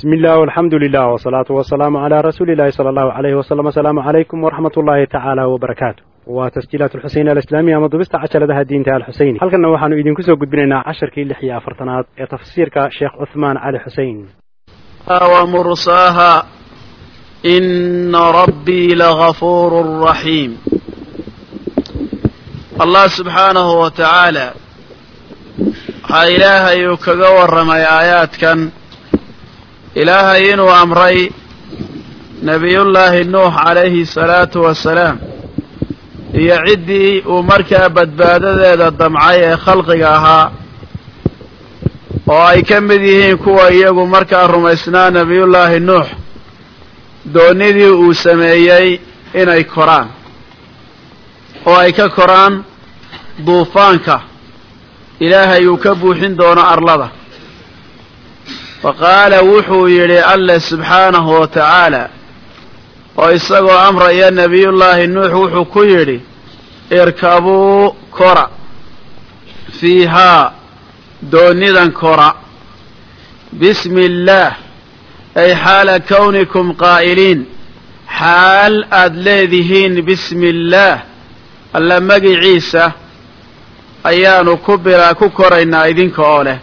bismi illah alxamdu lilah wsalaatu wasalaamu calaa rasuuli illahi sala allahu alayhi wasalam asalaamu calaykum waraxmat ullaahi tacaala wbarakaatu waa tasjiilaat alxuseyni alislaamiya ama dubista cajaladaha diinta alxuseyn halkanna waxaanu idinku soo gudbinaynaa casharkii lix iyo afartanaad ee tafsiirka sheekh cuhmaan cali xuseyn wmursaha ina rabbii lagafuuru raxiim allah subxaanahu wa tacaala waxaa ilaahay uu kaga warramay aayaadkan ilaahay inuu amray nebiyullaahi nuux calayhi salaatu wasalaam iyo ciddii uu markaa badbaadadeeda damcay ee khalqiga ahaa oo ay ka mid yihiin kuwa iyagu markaa rumaysnaa nebiyullaahi nuux doonnidii uu sameeyey inay koraan. Oo ay ka koraan duufaanka. Ilaahay uu ka buuxin doono arlada fa qaala wuxuu yidhi alle subxaanahu wa tacaala oo isagoo amraya nebiyullaahi nuux wuxuu ku yidhi irkabuu kora fiihaa doonidan kora bismi illaah ay xaala kawnikum qaa'iliin xaal aad leedihiin bismi illaah alla magiciisa ayaanu ku bila ku koraynaa idinka oo leh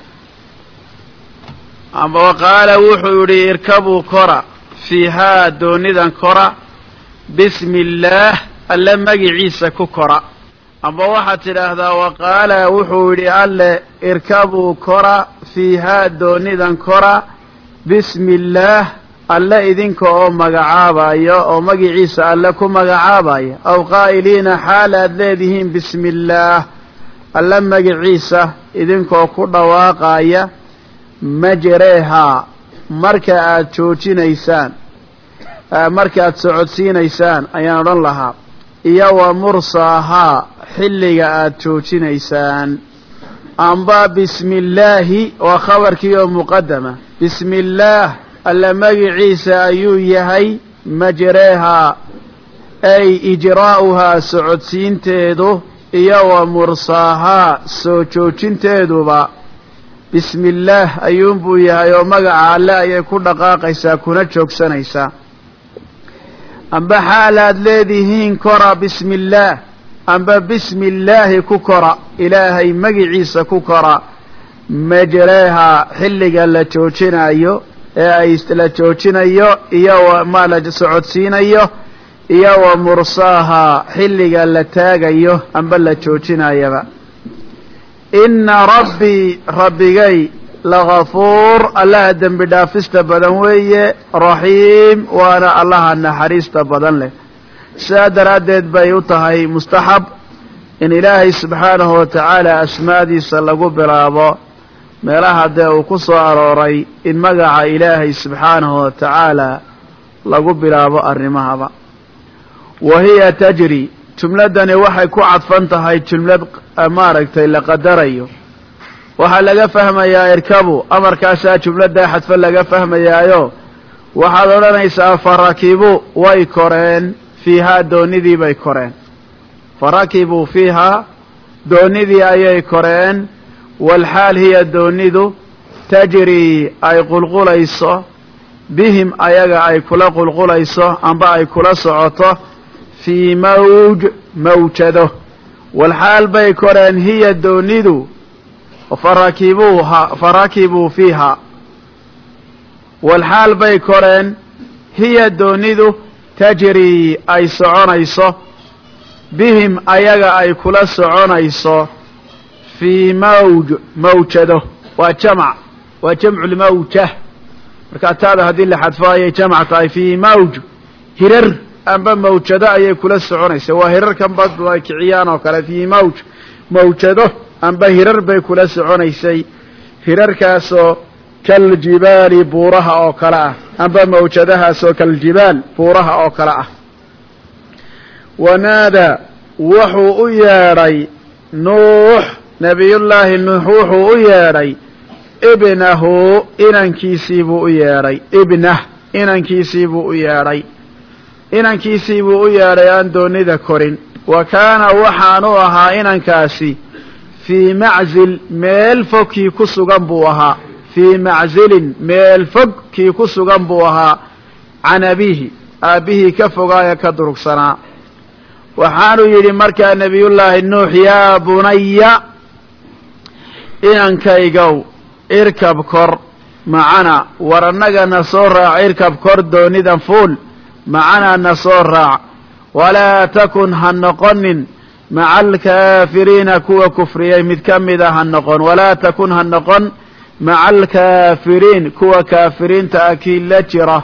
wa qaala wuxuu yidhi irkabuu kora fiihaa doonidan kora bismi illaah alle magiciisa ku kora. Amba waxaad tidhaahdaa wa qaala wuxuu yidhi alle irkabuu kora fiihaa doonidan kora bismi illaah alle idinka oo magacaabayo oo magiciisa alle ku magacaabaya aw qaa'iliina xaal aad leedihiin bismi illaah alle magiciisa idinkoo ku dhawaaqaya majreehaa marka aad joojinaysaan marka aad socodsiinaysaan ayaan odhan lahaa iyo wa mursaahaa xilliga aad joojinaysaan. Amba bismi illaahi waa khabarkii oo muqadama bismi illaah alle magiciisa ayuu yahay majreehaa ay ijraa'uhaa socodsiinteedu iyo wa mursaahaa soo joojinteeduba bismi illaah ayuunbuu yahay oo magaca alle ayay ku dhaqaaqaysaa kuna joogsanaysaa. Amba xaalaad leedihiin kora bismi illaah amba bismi illaahi ku kora ilaahay magiciisa ku kora. Majreehaa xilliga la joojinayo ee ay la joojinayo iyo ma la socodsiinayo iyo wa mursaahaa xilliga la taagayo amba la joojinayaba inna rabbii rabbigay lagafuur allaha dembi dhaafista badan weeye raxiim waana allaha naxariista badan leh. Sidaa daraaddeed bay u tahay mustaxab in ilaahay subxaanahu wa tacaala asmaadiisa lagu bilaabo. Meelaha dee uu ku soo arooray in magaca ilaahay subxaanahu wa tacaala lagu bilaabo arrimahaba. Wa hiya tajri jumladdani waxay ku cadfan tahay jumlad maaragtay la qadarayo. Waxaa laga fahmayaa irkabu amarkaasaa jumladdaa xadfan laga fahmayaayo. Waxaad odhanaysaa farakibuu way koreen fiihaa doonidii bay koreen. Farakibuu fiihaa doonidii ayay koreen. Walxaal hiya doonidu tajrii ay qulqulayso. Bihim ayaga ay kula qulqulayso amba ay kula socoto fii mawj mawjado walxaal bay koreen hiya doonidu farakibuuha farakibuu fiiha. Walxaal bay koreen hiya doonidu tajrii ay soconayso bihim ayaga ay kula soconayso fii mawj mawjado waa jamc waa jamculmawjah markaa taada haddii la xadfo ayay jamc tahay fii mawj hirar amba mawjado ayay kula soconaysa. Waa hirarkan badu ay kiciyaan oo kale. Fii mawj mawjado amba hirar bay kula soconaysay. Hirarkaasoo kaljibaali buuraha oo kale ah. Amba mawjadahaasoo kaljibaal buuraha oo kale ah. Wanaada wuxuu u yeedhay nuux nebiyullaahi nuux wuxuu u yeedhay ibnahu inankiisiibuu u yeedhay. Ibnah inankiisiibuu u yeedhay inankiisiibuu u yeedhay aan doonida korin. Wa kaana waxaanu ahaa inankaasi fii maczil meel fogkii ku sugan buu ahaa. Fii maczilin meel fog kii ku sugan buu ahaa. Can abiihi aabbihii ka fogaaya ka durugsanaa. Waxaanuu yidhi markaa nebiyullaahi nuux yaa bunaya inankaygow irkab kor macana war annaga na soo raac irkab kor doonidan fuul macanaa na soo raac. Walaa takun ha noqonin maca alkaafiriina kuwa kufriyey mid ka mida ha noqon. Walaa takun ha noqon maca alkaafiriin kuwa kaafiriinta ah kii la jira.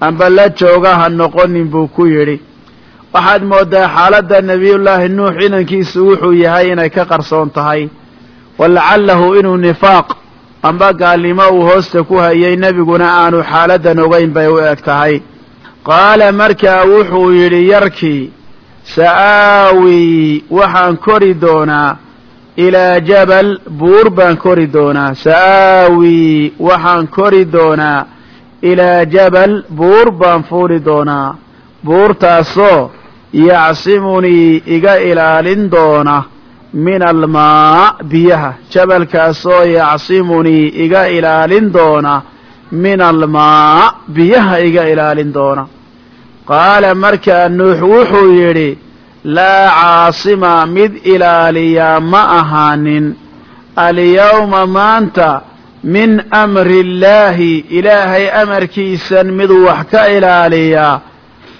Amba la jooga ha noqonin buu ku yidhi. Waxaad moodaa xaaladda nebiyullaahi nuux inankiisu wuxuu yahay inay ka qarsoon tahay. Walacalahu inuu nifaaq amba gaalnimo uu hoosta ku hayay nebiguna aanu xaaladdan ogayn bay u eg tahay qaala markaa wuxuu yidhi yarkii sa'aawii waxaan kori doonaa ilaa jabal buur baan kori doonaa sa'aawii waxaan kori doonaa ilaa jabal buur baan fuuli doonaa buurtaasoo yacsimunii iga ilaalin doona min almaa biyaha jabalkaasoo yacsimunii iga ilaalin doona min almaa biyaha iga ilaalin doona qaala markaa nuux wuxuu yidhi laa caasima mid ilaaliyaa ma ahaanin. Alyawma maanta min amri illaahi ilaahay amarkiisan mid wax ka ilaaliyaa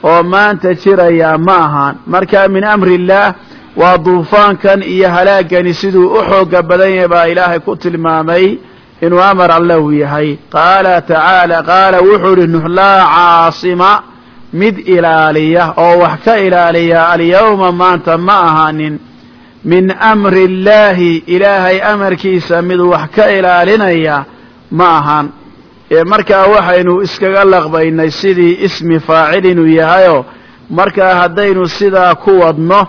oo maanta jirayaa ma ahaan. Marka min amri illaah waa duufaankan iyo halaagani siduu u xooga badan yahay baa ilaahay ku tilmaamay inuu amar alle uu yahay. Qaala tacaala qaala wuxuu idhi nuux laa caasima mid ilaaliya oo wax ka ilaaliya alyawma maanta ma ahaanin min amri illaahi ilaahay amarkiisa mid wax ka ilaalinaya ma ahaan. Ee markaa waxaynu iskaga laqbaynay sidii ismi faacil inuu yahayoo markaa haddaynu sidaa ku wadno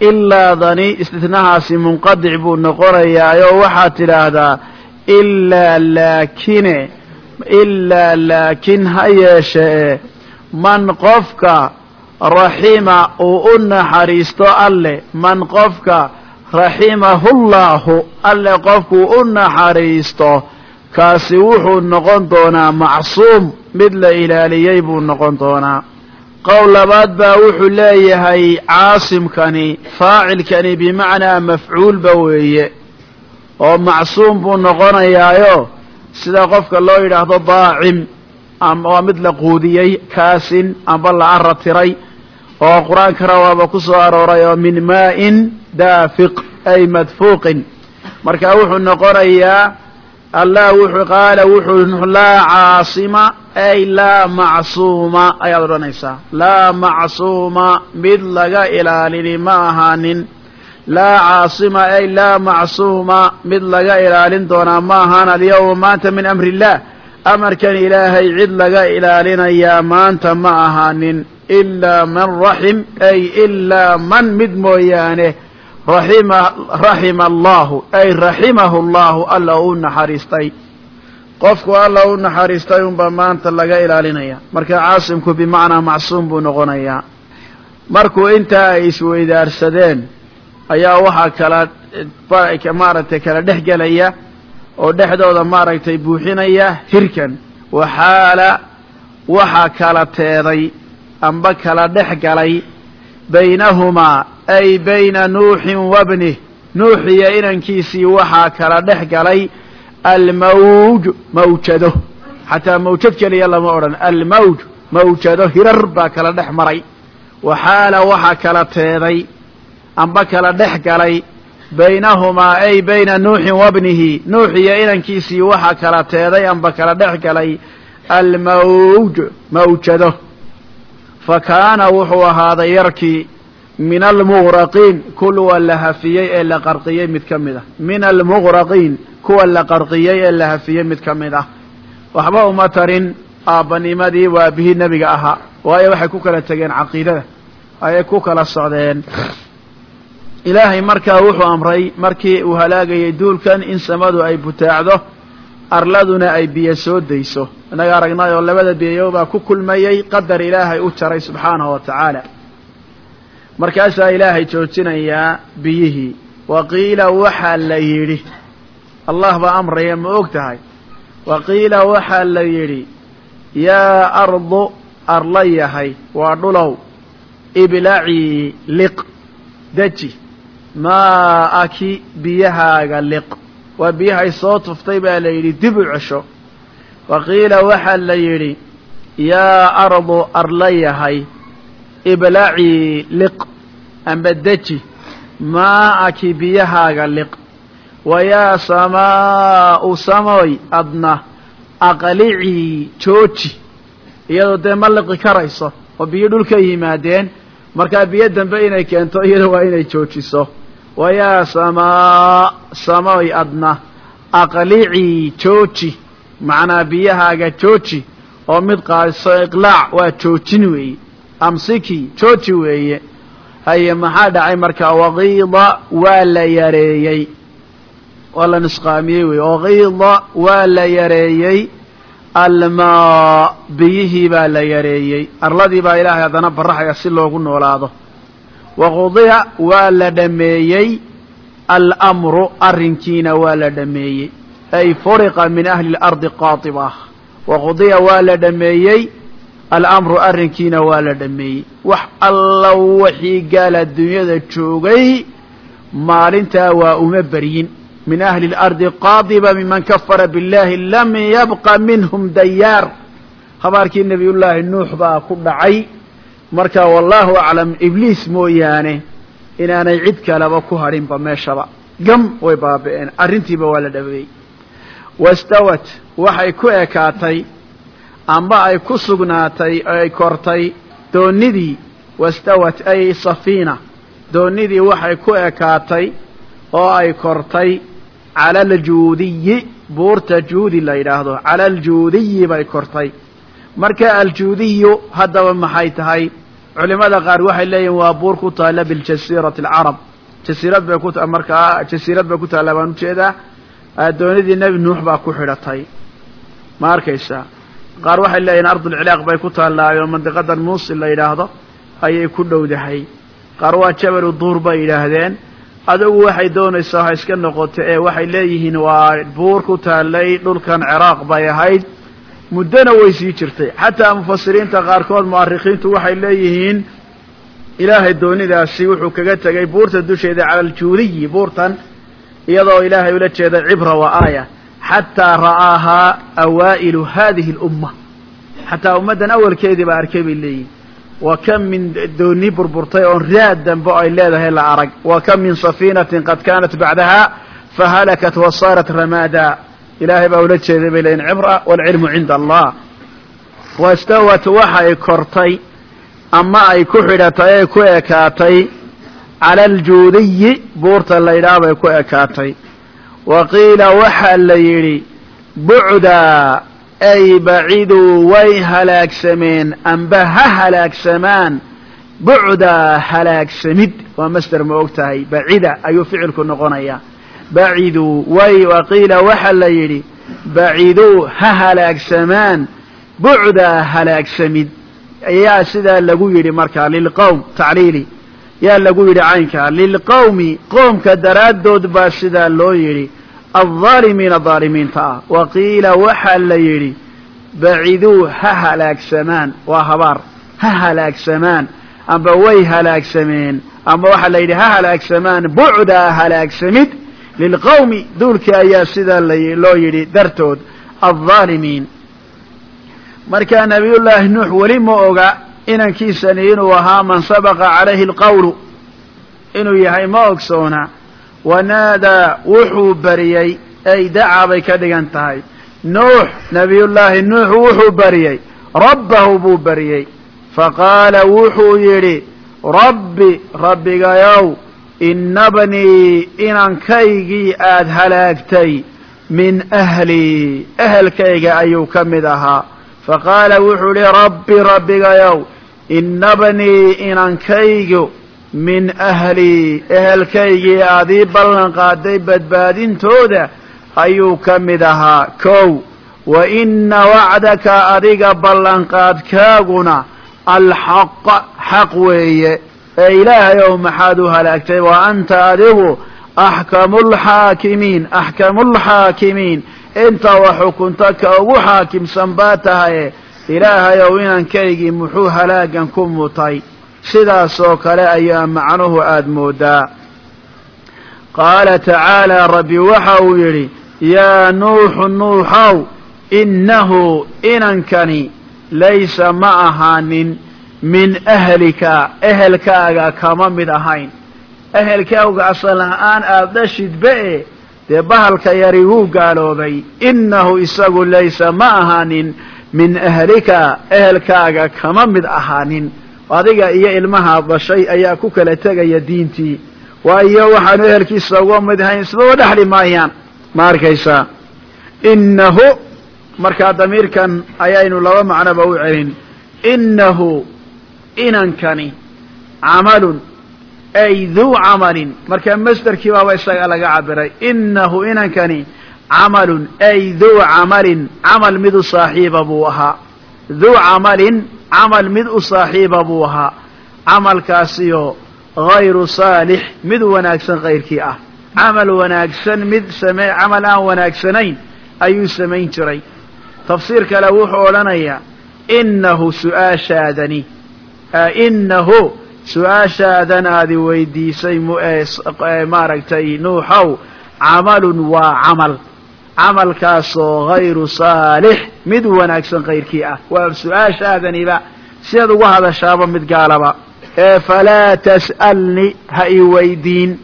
ilaadani istitnahaasi munqadic buu noqonayaayoo waxaad tidhaahdaa ilaa laakine ilaa laakin ha yeeshee man qofka raxima uu u naxariisto alle man qofka raximahullaahu alle qofkuu u naxariisto kaasi wuxuu noqon doonaa macsuum mid la ilaaliyey buu noqon doonaa. Qowl labaad baa wuxuu leeyahay caasimkani faacilkani bimacnaa mafcuulba weeye oo macsuum buu noqonayaayo sida qofka loo yidhaahdo daacim waa mid la quudiyey kaasin amba la ara tiray oo qur'aankana waaba ku soo arooray oo min maa'in daafiq ay madfuuqin. Marka wuxuu noqonayaa allah wuxuu qaala wuxuu laa caasima ay laa macsuuma ayaad odhanaysaa. Laa macsuuma mid laga ilaalini ma ahaanin. Laa caasima ay laa macsuuma mid laga ilaalin doonaa ma ahaan alyawma maanta min amri illah amarkan ilaahay cid laga ilaalinayaa maanta ma ahaanin ilaa man raxim ay ilaa man mid mooyaane raxima allahu ay raximahu allahu alla u naxariistay. Qofku alla u naxariistay unbaa maanta laga ilaalinaya. Marka caasimku bimacnaa macsuum buu noqonayaa markuu intaa ay isweydaarsadeen ayaa waxaa kala maaragtay kala dhex gelaya oo dhexdooda maaragtay buuxinaya hirkan waxaala waxaa kala teeday amba kala dhex galay baynahumaa ay bayna nuuxin wabnih nuux iyo inankiisii waxaa kala dhex galay almawj mawjado. Xataa mawjad keliya lama odhan almawj mawjado hirar baa kala dhex maray. Waxaala waxaa kala teeday amba kala dhex galay baynahumaa ay bayna nuuxin wabnihi nuux iyo inankiisii waxaa kala teeday amba kala dhex galay almawj mawjado. Fa kaana wuxuu ahaaday yarkii min almugraqiin kuwa la hafiyey ee la qarqiyey mid ka mid ah. Min almugraqiin kuwa la qarqiyey ee la hafiyey mid ka mid ah. Waxba uma tarin aabbanimadii waa bihii nebiga ahaa. Waayo waxay ku kala tegeen caqiidada ayay ku kala socdeen ilaahay markaa wuxuu amray markii uu halaagayay duulkan in samadu ay butaacdo arladuna ay biyo soo dayso. Innaga aragnay oo labada biyoyow baa ku kulmayey qadar ilaahay u jaray subxaanahu wa tacaala. Markaasaa ilaahay joojinayaa biyihii. Wa qiila waxaa la yidhi. Allah baa amraya ma og tahay. Wa qiila waxaa la yidhi yaa ardu arla yahay waa dhulow. Iblacii liq deji maa'aki biyahaaga liq. Waa biyahay soo tuftay baa la yidhi dib u cesho. Wa qiila waxaa la yidhi yaa ardu arla yahay. Iblacii liq amba deji. Maa'aki biyahaaga liq. Wa yaa samaa'u samoy adna. Aqlicii jooji. Iyadoo dee ma liqi karayso oo biyo dhulka yimaadeen. Markaa biyo dambe inay keento iyada waa inay joojiso wa yaa samaa samoy adna. Aqlicii jooji. Macnaa biyahaaga jooji. Oo mid qaadiso iqlaac waa joojin weeye. Amsiki jooji weeye. Haye maxaa dhacay markaa wakiida waa la yareeyey. Waa la nusqaamiyey wey wakiida waa la yareeyey. Almaa biyihii baa la yareeyey. Arladii baa ilaahay haddana baraxaya si loogu noolaado waqudiya waa la dhameeyey almru arrinkiina waa la dhameeyey ay furiqa min ahli اlardi qaatibah waqudiya waa la dhameeyey alamru arrinkiina waa la dhameeyey wax alla wixii gaal adduunyada joogay maalintaa waa uma beryin min ahli اlardi qaadiba miman kafara biاllahi lam yabqa minhum dayaar habaarkii nebiyullaahi nuux baa ku dhacay marka wallahu aclam ibliis mooyaane inaanay cid kaleba ku hadhinba meeshaba. Gam way baabi'een arrintiiba waa la dhaweeyey wastawat waxay ku ekaatay amba ay ku sugnaatay ay kortay doonidii wastawat ay safiina. Doonidii waxay ku ekaatay oo ay kortay cala aljuudiyi buurta juudi la yidhaahdo. Cala aljuudiyi bay kortay. Marka aljuudiyu haddaba maxay tahay culimada qaar waxay leeyihiin waa buur ku taalla biljasiirati alcarab jasiirad bay ku markaa jasiirad bay ku taalla baan u jeedaa doonidii nebi nuux baa ku xidhatay. Ma arkaysaa qaar waxay leeyihiin ardulciraaq bay ku taallaayo mandiqadan muusil la yidhaahdo ayay ku dhowdahay. Qaar waa jabalu duur bay yidhaahdeen. Adigu waxay doonaysaa ha iska noqoto ee waxay leeyihiin waa buur ku taallay dhulkan ciraaq bay ahayd muddona way sii jirtay. Xataa mufasiriinta qaarkood mu'arikhiintu waxay leeyihiin ilaahay doonidaasi wuxuu kaga tegay buurta dusheeda cala aljuudiyi buurtan iyadoo ilaahay ula jeeda cibra wa aaya xataa ra'aahaa awaa'ilu hadihi اlumma xataa ummaddan awalkeedii baa arkay bay leeyihiin wa kam min dooni burburtay oon raad dambe ay leedahay la arag. Wa kam min safiinatin qad kaanat bacdaha fahalakat wa saarat ramaada ilaahay baa ula jeeday bay leeyihiin cibra waalcilmu cinda allah. Wastawat waxay kortay ama ay ku xidhatay ay ku ekaatay cala aljuudiyi buurta la yidhaah bay ku ekaatay. Wa qiila waxaa la yidhi bucdaa ay baciduu way halaagsameen amba ha halaagsamaan bucdaa halaagsamid waa masder ma og tahay bacida ayuu ficilku noqonayaa baciduu way wa qiila waxaa la yidhi baciduu ha halaagsamaan bucdaa halaagsamid ayaa sidaa lagu yidhi markaa lilqowm tacliili yaa lagu yidhi caynkaa lilqowmi qoomka daraaddood baa sidaa loo yidhi aldaalimiina daalimiinta ah wa qiila waxaa la yidhi baciduu ha halaagsamaan waa habaar ha halaagsamaan amba way halaagsameen amba waxaa la yidhi ha halaagsamaan bucdaa halaagsamid lilqowmi duulkii ayaa sidaa loo yidhi dartood aldaalimiin markaa nabiyullaahi nuux weli ma oga inankiisani inuu ahaa man sabaqa calayhi alqawlu inuu yahay ma ogsoona wanaadaa wuxuu bariyey ay dacaa bay ka dhigan tahay nuux nabiyullaahi nuux wuxuu bariyey rabbahu buu bariyey faqaala wuxuu yidhi rabbi rabbigayow ina bnii inankaygii aad halaagtay min ahlii ehelkayga ayuu ka mid ahaa. Faqaala wuxuu ihi rabbi rabbigayow ina bnii inankaygu min ahlii ehelkaygii aad ii ballan badbaadintooda ayuu ka mid ahaa. Kow wa ina wacdaka adiga ballanqaadkaaguna alxaq xaq weeye ee ilaahay ow maxaad u halaagtay wa anta adigu axkamulxaakimiin axkamulxaakimiin inta wa xukunta ka ugu xaakimsan baa tahaye ilaahayow inankaygii muxuu halaagan ku mutay? Sidaasoo kale ayaa macnuhu aada moodaa. Qaala tacaalaa rabbi waxa uu yidhi yaa nuuxu nuuxow innahu inankani laysa ma ahaanin min ahlika ehelkaaga kama mid ahayn. Ehelkaaga asal ahaan aada dhashidba e dee bahalka yari wuu gaaloobay. Innahu isagu laysa ma ahaanin min ahlika ehelkaaga kama mid ahaanin. Adiga iyo ilmahaa dhashay ayaa ku kala tegaya diintii. Waayo waxaanu ehelkiisa uga mid ahayn isbaba dhexli maayaan. Ma arkaysaa innahu markaa damiirkan ayaynu laba macnoba u celin. Innahu inankani camalun ay duu camalin. Marka masderkii baaba isaga laga cabiray innahu inankani camalun ay duu camalin. Camal mid u saaxiiba buu ahaa. Duu camalin camal mid u saaxiiba buu ahaa. Camalkaasiyo hayru saalix mid wanaagsan kayrkii ah. Camal wanaagsan mid same camal aan wanaagsanayn ayuu samayn jiray. Tafsiir kale wuxuu odhanayaa innahu su'aashaadani innahu su'aashaadan aadi weydiisay maaragtay nuuxow camalun waa camal. Camalkaasoo hayru saalix mid wanaagsan kayrkii ah. Waa su'aashaadaniba sidaad uga hadashaaba mid gaalaba. Ee falaa tas'alni ha i weydiin.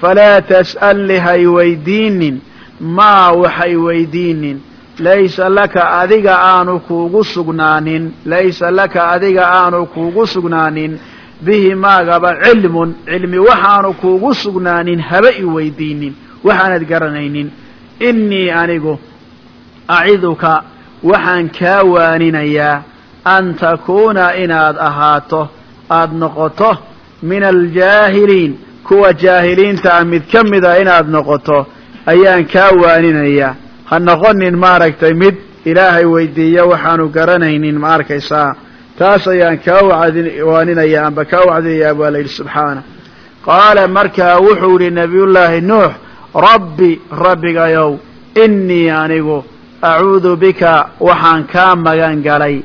Falaa tas'alni ha i weydiinin. Maa waxay weydiinin laysa laka adiga aanu kuugu sugnaanin laysa laka adiga aanu kuugu sugnaanin bihi maagaba cilmun cilmi waxaanu kuugu sugnaanin haba i weydiinin waxaanad garanaynin innii anigu aciduka waxaan kaa waaninayaa an takuuna inaad ahaato aada noqoto min aljaahiliin kuwa jaahiliintaa mid ka mida inaad noqoto ayaan kaa waaninayaa ha noqonin maaragtay mid ilaahay weydiiya waxaanu garanaynin ma arkaysaa. Taas ayaan kaa waaninayaa amba kaa wacdinayaa baa la yidhi subxaana. Qaala markaa wuxuu yidhi nabiyullaahi nuux rabbi rabbigayow innii anigu acuudu bika waxaan kaa magan galay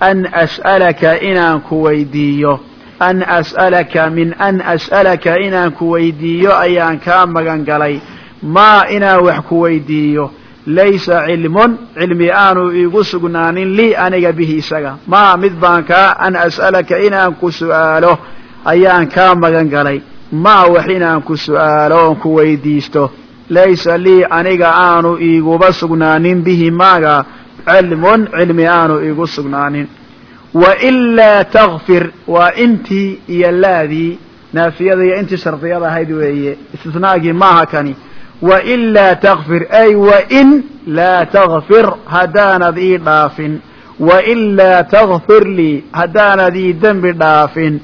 an as'alaka inaan ku weydiiyo. An as'alaka min an as'alaka inaan ku weydiiyo ayaan kaa magan galay. Maa inaan wax ku weydiiyo laysa cilmun cilmi aanu iigu sugnaanin lii aniga bihi isaga. Maa mid baan kaa an as'alaka inaan ku su'aalo ayaan kaa magan galay. Maa wax inaan ku su'aalo oon ku weydiisto. Laysa lii aniga aanu iiguba sugnaanin bihi maaga. Cilmun cilmi aanu iigu sugnaanin. Wailaa takfir waa intii iyo laadii naafiyada iyo intii shardiyada ahayd weeye. Istisnaagii maaha kani wailaa takfir ay wain laa takfir haddaanad ii dhaafin. Wailaa takfir lii haddaanad ii dembi dhaafin.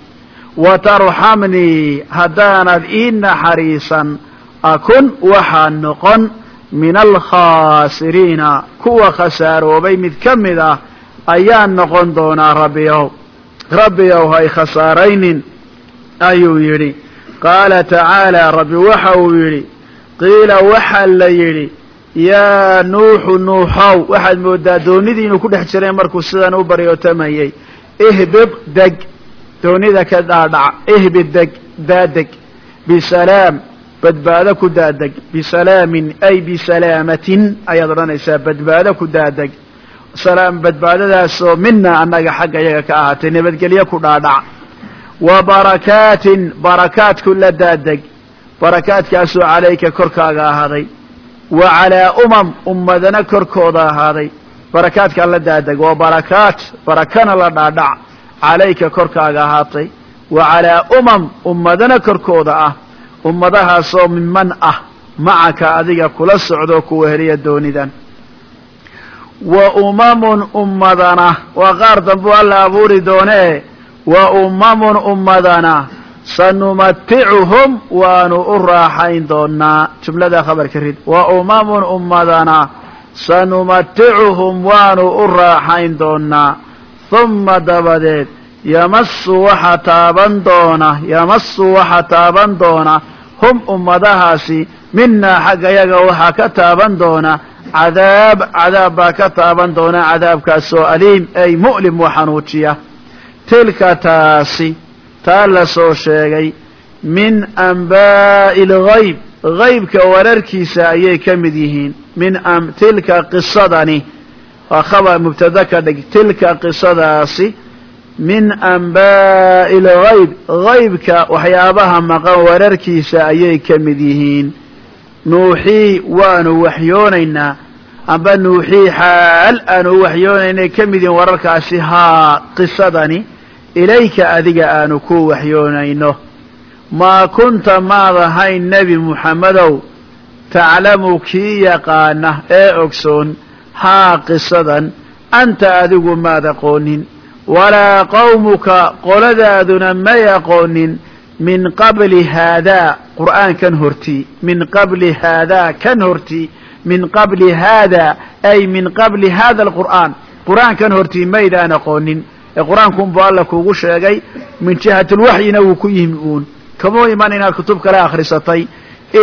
Watarxamnii haddaanad ii naxariisan. Akun waxaa noqon min alkhaasiriina kuwa khasaaroobay mid ka mid ah ayaan noqon doonaa rabbiyow rabbiyow hay khasaaraynin ayuu yidhi. Qaala tacaalaa rabbi waxa uu yidhi qiila waxaa la yidhi yaa nuuxu nuuxow waxaad moodaa doonidii ku dhex jiray markuu sidan u baryootamayey ihbid deg doonida ka dhaadhac. Ihbid deg daadeg. Bisalaam badbaado ku daadeg. Bisalaamin ay bisalaamatin ayaad odhanaysaa badbaado ku daadeg. Salaam badbaadadaasoo mina annaga xagga iyaga ka ahaatay nabadgelyo ku dhaadhac. Wa barakaatin barakaadku la daadeg barakaadkaasoo calayka korkaaga ahaaday. Wa calaa umam ummadana korkooda ahaaday. Barakaadkaa la daadeg waa barakaat barakana la dhaadhac. Calayka korkaaga ahaatay. Wa calaa umam ummadana korkooda ah. Ummadahaasoo minman ah. Macaka adiga kula socdoo kuwa heliya doonidan. Wa umamun ummadana. Waa qaar dambu alla abuuri doonee. Wa umamun ummadana sanumaticuhum waanu u raaxayn doonaa jumlada khabarka rid wa umamun ummadana sanumaticuhum waanu u raaxayn doonaa humma dabadeed yamasu waxa taaban doona yamasu waxa taaban doona. Hum ummadahaasi minaa xagga yaga waxaa ka taaban doona. Cadaab cadaab baa ka taaban doona cadaabkaasoo aliim ay mu'lim wa xanuujiya tilka taasi taa la soo sheegay min anbaa'i alghayb haybka wararkiisa ayay ka mid yihiin. Min tilka qisadani waa khaba mubtada ka dhig tilka qisadaasi min anbaa'i alghayb haybka waxyaabaha maqan wararkiisa ayay ka mid yihiin. Nuuxii waanu waxyoonaynaa. Amba nuuxii xaal aanu waxyoonaynay ka mid yihiin wararkaasi haa qisadani ilayka adiga aanu ku waxyoonayno. Maa kunta maad ahayn nebi muxammedow taclamu kii yaqaana ee ogsoon haa qisadan anta adigu maad aqoonin. Walaa qawmuka qoladaaduna may aqoonin min qabli haadaa qur'aankan hortii min qabli haadaa kan hortii min qabli haadaa ay min qabli hada alqur'aan qur'aankan hortii maydaan aqoonin ee qur'aankunbuu alla kuugu sheegay min jihatilwaxyina wuu ku yimi uun. Kamuu iman inaad kutub kale akhrisatay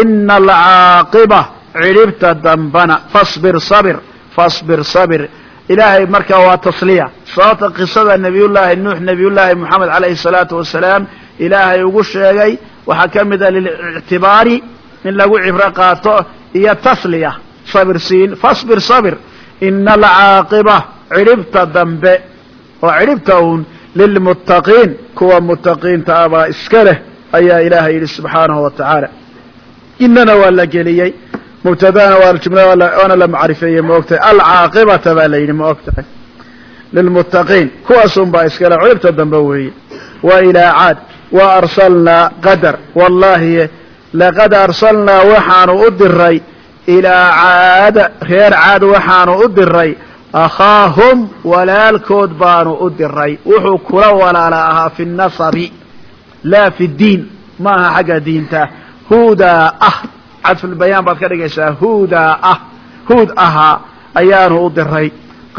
ina alcaaqiba cidhibta dambana fasbir sabir fasbir sabir. Ilaahay markaa waa tasliya. Sababta qisada nabiyullaahi nuux nabiyullaahi moxamed calayhi salaatu wasalaam ilaahay ugu sheegay waxaa ka mid a lilictibaari in lagu cibro qaato iyo tasliya. Sabir siin fasbir sabir. Ina alcaaqiba cidhibta dambe oo cidhibta uun lilmuttaqiin kuwa muttaqiinta abaa iska leh ayaa ilaahay yidhi subxaanahu wa tacaala. Inana waa la geliyey mubtadana waa jumla waana la macrifeeyey ma ogtahay? Alcaaqibata baa la yidhi ma og lilmuttaqiin kuwaasun baa iskale cidhibta dambe weeye. Wa ilaa caad wa arsalnaa qadar wallahi laqad arsalnaa waxaanu u diray ilaa caada reer caad waxaanu u diray akhaahum walaalkood baanu u diray wuxuu kula walaala ahaa fi nasabi laa fi diin ma aha xagga diinta huudaa ah cadfulbayaan baad ka dhigaysaa huudaa ah huud ahaa ayaanu u diray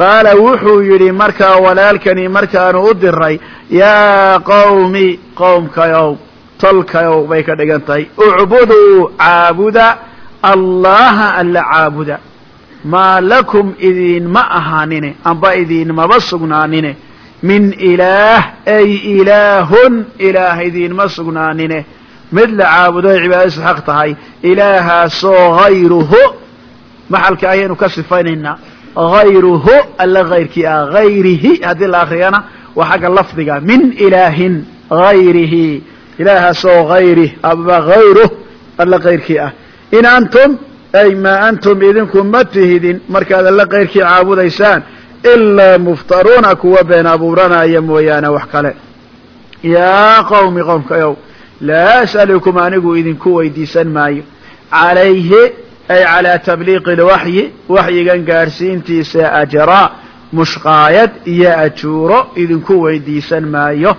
qaala wuxuu yidhi markaa walaalkani markaanu u diray yaa qawmi qowmkayow tolkayow bay ka dhigan tahay ucbuduu caabuda allaha alla caabuda maa lakum idiinma ahaanine amba idiinmaba sugnaanine. Min ilaah ay ilaahun ilaah idiinma sugnaanine. Mid la caabudo ay cibaadadiisu xaq tahay. Ilaahaasoo hayruhu maxalka ayaynu ka sifaynaynaa. Hayruhu alla hayrkii ah hayrihi haddii la akriyana waa xagga lafdiga. Min ilaahin hayrihi ilaahaasoo hayrih aba hayruh alla kayrkii ah. In antum ay maa antum idinku ma tihidin markaad alla kayrkii caabudaysaan ilaa muftaruuna kuwa been abuuranaya mooyaane wax kale. Yaa qawmi qowmkayow laa as'alukum anigu idinku weydiisan maayo. Calayhi ay calaa tabliiqi lwaxyi waxyigan gaadhsiintiisa ajraa mushqaayad iyo ajuuro idinku weydiisan maayo.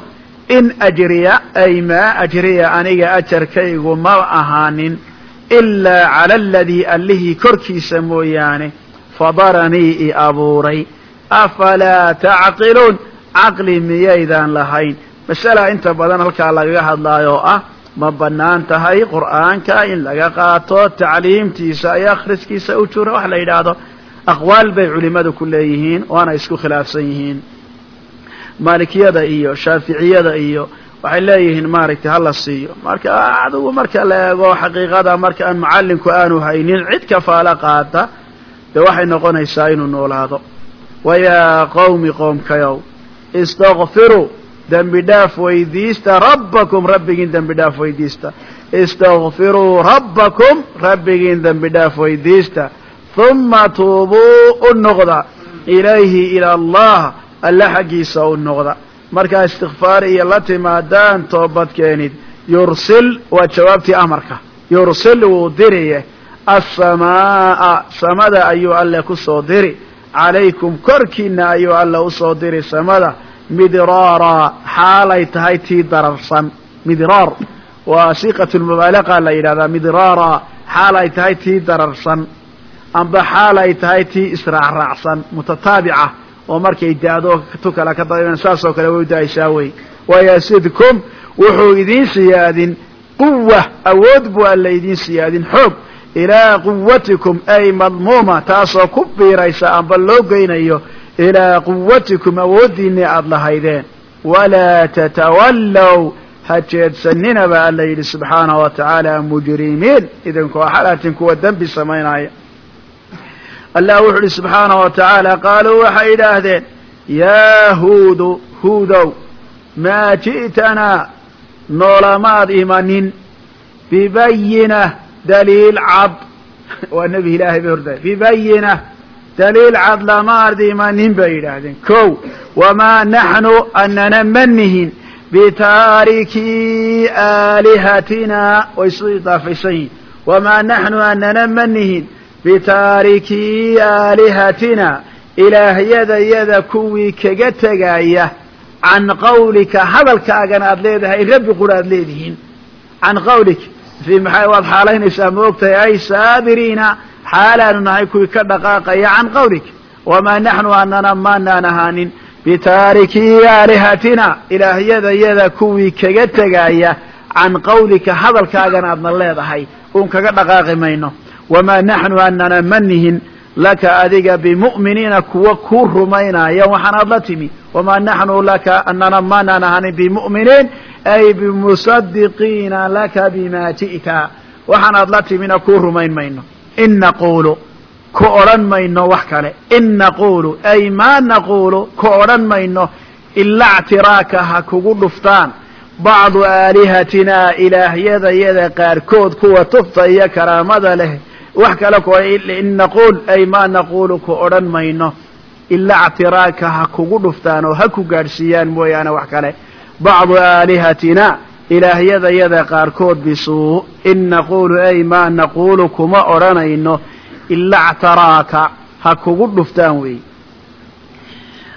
In ajriya ay maa ajriya aniga ajarkaygu ma ahaanin ilaa cala aladii allihii korkiisa mooyaane fadaranii i abuuray. Afalaa tacqiluun? Caqli miyaydaan lahayn. Masala inta badan halkaa lagaga hadlaayo oo ah ma bannaan tahay qur'aanka in laga qaato tacliimtiisa iyo akhriskiisa ujura wax la yidhaahdo. Aqwaal bay culimadu ku leeyihiin waana isku khilaafsan yihiin. Maalikiyada iyo shaaficiyada iyo waxay leeyihiin maaragtay hala siiyo. Marka adigu marka la eego xaqiiqada marka aan macallinku aanu haynin cid kafaalo qaata dee waxay noqonaysaa inuu noolaado. Wayaa qawmi qoomkayow istakfiruu dembi dhaaf weydiista rabbakum rabbigiin dembi dhaaf weydiista. Istakfiruu rabbakum rabbigiin dembi dhaaf weydiista. Huma tuubuu u noqda. Ilayhi ila allah alla xaggiisa u noqda markaa istikfaar iyo la timaadaan toobad keenid yursil waa jawaabtii amarka. Yursil wuu diriye assamaa'a samada ayuu alle ku soo diri. Calaykum korkiina ayuu alle u soo diri samada. Midraara xaalay tahay tii dararsan. Midraar waa siiqatulmubaalaqa la yidhahdaa midraara xaal ay tahay tii dararsan. Amba xaal ay tahay tii israacraacsan mutataabica oo markay da-do tu kale ka da saas oo kale way u da'aysaa wey wayasidkum wuxuu idiin siyaadin quwa awood buu alla idiin siyaadin xoog. Ilaa quwatikum ay madmuuma taasoo ku biiraysa amba loo geynayo. Ilaa quwatikum awooddiinii aada lahaydeen. Walaa tatawallow ha jeedsanina baa alla yidhi subxaanahu wa tacaala mujrimiin. Idinkoo xalatin kuwa dembi samaynaya allah wuxuu idhi subxaanahu wa tacaala qaaluu waxay idhaahdeen yaa huudu huudow maa ji'tanaa noolamaad imanin. Bibayina daliil cad. Waa nebi ilaahay bay horday bibayina daliil cad lamaad imanin bay yidhaahdeen. Kow wamaa naxnu anana ma nihin bitaarikii aalihatina. Way isu idaafaysan yihiin wamaa naxnu anana ma nihin bitaarikii aalihatina ilaahyadayada kuwii kaga tegaya can qawlika hadalkaagana aad leedahay rabbi qura aad leedihiin can qawlik fi maxay waad xaalaynaysaa ma ogtahay ay saabiriina xaalaanu nahay kuwii ka dhaqaaqaya can qawlik wamaa naxnu anana maanaan ahaanin bitaarikii aalihatina ilaahyadayada kuwii kaga tegaya can qawlika hadalkaagana aadna leedahay uun kaga dhaqaaqi mayno wamaa naxnu anana ma nihin laka adiga bimu'miniina kuwa kuu rumaynaya waxaanaad la timi wamaa naxnu laka anana maanaan ahanin bimu'miniin ay bimusadiqiina laka bima ji'ta waxaanaad la timina kuu rumayn mayno in naquulu ku odhan mayno wax kale in naquulu ay maa naquulu ku odhan mayno ilaa ctiraaka ha kugu dhuftaan bacdu aalihatina ilaahyadayada qaarkood kuwa tufta iyo karaamada leh wax kale in naquul ay maa naquulu ku odhan mayno. Ilaa ctiraaka ha kugu dhuftaan oo ha ku gaadhsiiyaan mooyaane wax kale. Bacdu aalihatina ilaahyadayada qaarkood bisuu in naquulu ay maa naquulu kuma odhanayno. Ilaa ctaraaka ha kugu dhuftaan wey.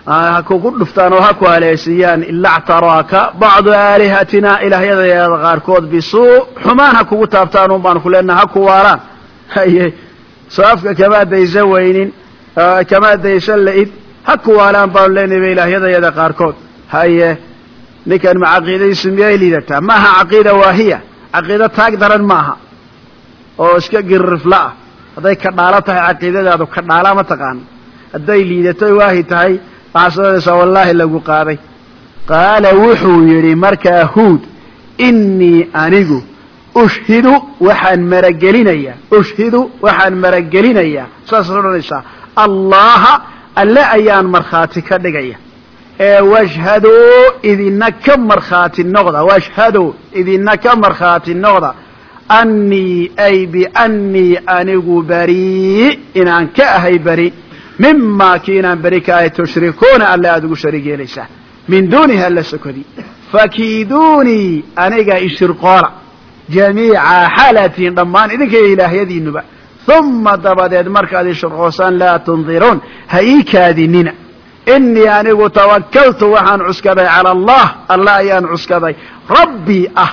Ha kugu dhuftaan oo ha ku haleesiiyaan ilaa ctaraaka bacdu aalihatina ilaahyadayada qaarkood bisuu xumaan ha kugu taabtaan un baanu ku leenaha ha ku waaraan haye soo afka kamaa daysa weynin kamaa daysa la-id ha ku waalaan baanu leenahay ba ilaahyadayada qaarkood. Haye ninkan ma caqiidadiisu miyay liidataa? Maaha caqiida waahiya. Caqiido taag daran maaha. Oo iska giririfla ah hadday kadhaalo tahay caqiidadaadu kadhaala ma taqaano hadday liidato waahi tahay waxaa soodaysaa wallaahi lagu qaaday. Qaala wuxuu yidhi markaa huud innii anigu ushhidu waxaan maragelinayaa ushhidu waxaan maragelinayaa saasad odhanaysaa allaha alle ayaan markhaati ka dhigaya. Ee washhaduu idina ka markhaati noqda washhaduu idina ka markhaati noqda. Annii ay biannii anigu bari inaan ka ahay beri mimaa ki inaan beri ka ahay tushrikuuna alle aada ugu shariig yeelaysaa min duunihi alla sokodi. Fakiiduunii aniga ishirqoola jamiica xaalatiin dhammaan idinkaiyo ilaahyadiinuba uma dabadeed markaad ishirqoosaan laa tundiruun ha ii kaadinina inii anigu tawakaltu waxaan cuskaday cala allah alla ayaan cuskaday rabbii ah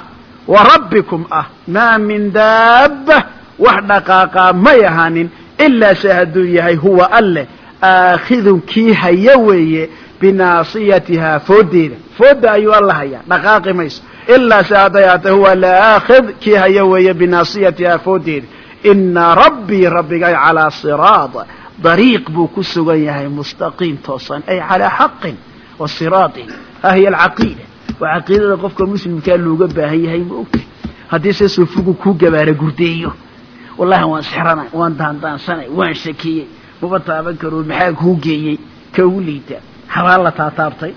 wa rabbikum ah maa min daaba wax dhaqaaqaa may ahaanin ilaa se hadduu yahay huwa alleh aakhidun kii haya weeye binaasiyatihaa fooddeeda foodda ayuu alla hayaa dhaqaaqi mayso ilaa se hadday haatay huwa laakhid kii haya weeye binaasiyatihaa fooddeeda ina rabbii rabbigay calaa siraad dariiq buu ku sugan yahay mustaqiim toosan ay calaa xaqin wa siraatin ha hiya alcaqiida waa caqiidada qofka muslimkaa looga baahan yahay ma ogtay haddii se suufigu kuu gabaara gurdeeyo wallahi waan sixranay waan daandaansanay waan shakiyey maba taaban karo maxaa kuu geeyey ka ugu liita xabaal la taataabtay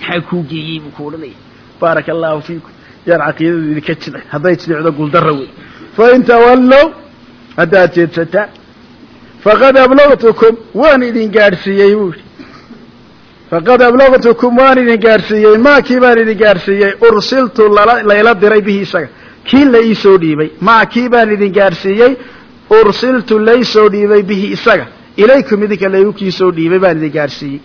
maxaa kuu geeyey buu ku odhanaya baaraka allahu fiikum. Yaan caqiidadu idinka jiday hadday jidicdo guldara wey fain tawallow haddaad jeedsataan faqad ablagtukum waan idin gaadhsiiyey buu yidhi. Faqad ablagtukum waan idin gaadhsiiyey. Maakii baan idin gaadhsiiyey? Ursiltu layla diray bihi isaga. Kii la ii soo dhiibay? Maakii baan idin gaadhsiiyey? Ursiltu laysoo dhiibay bihi isaga. Ilaykum idinka laygu kii soo dhiibay baan idin gaadhsiiyey.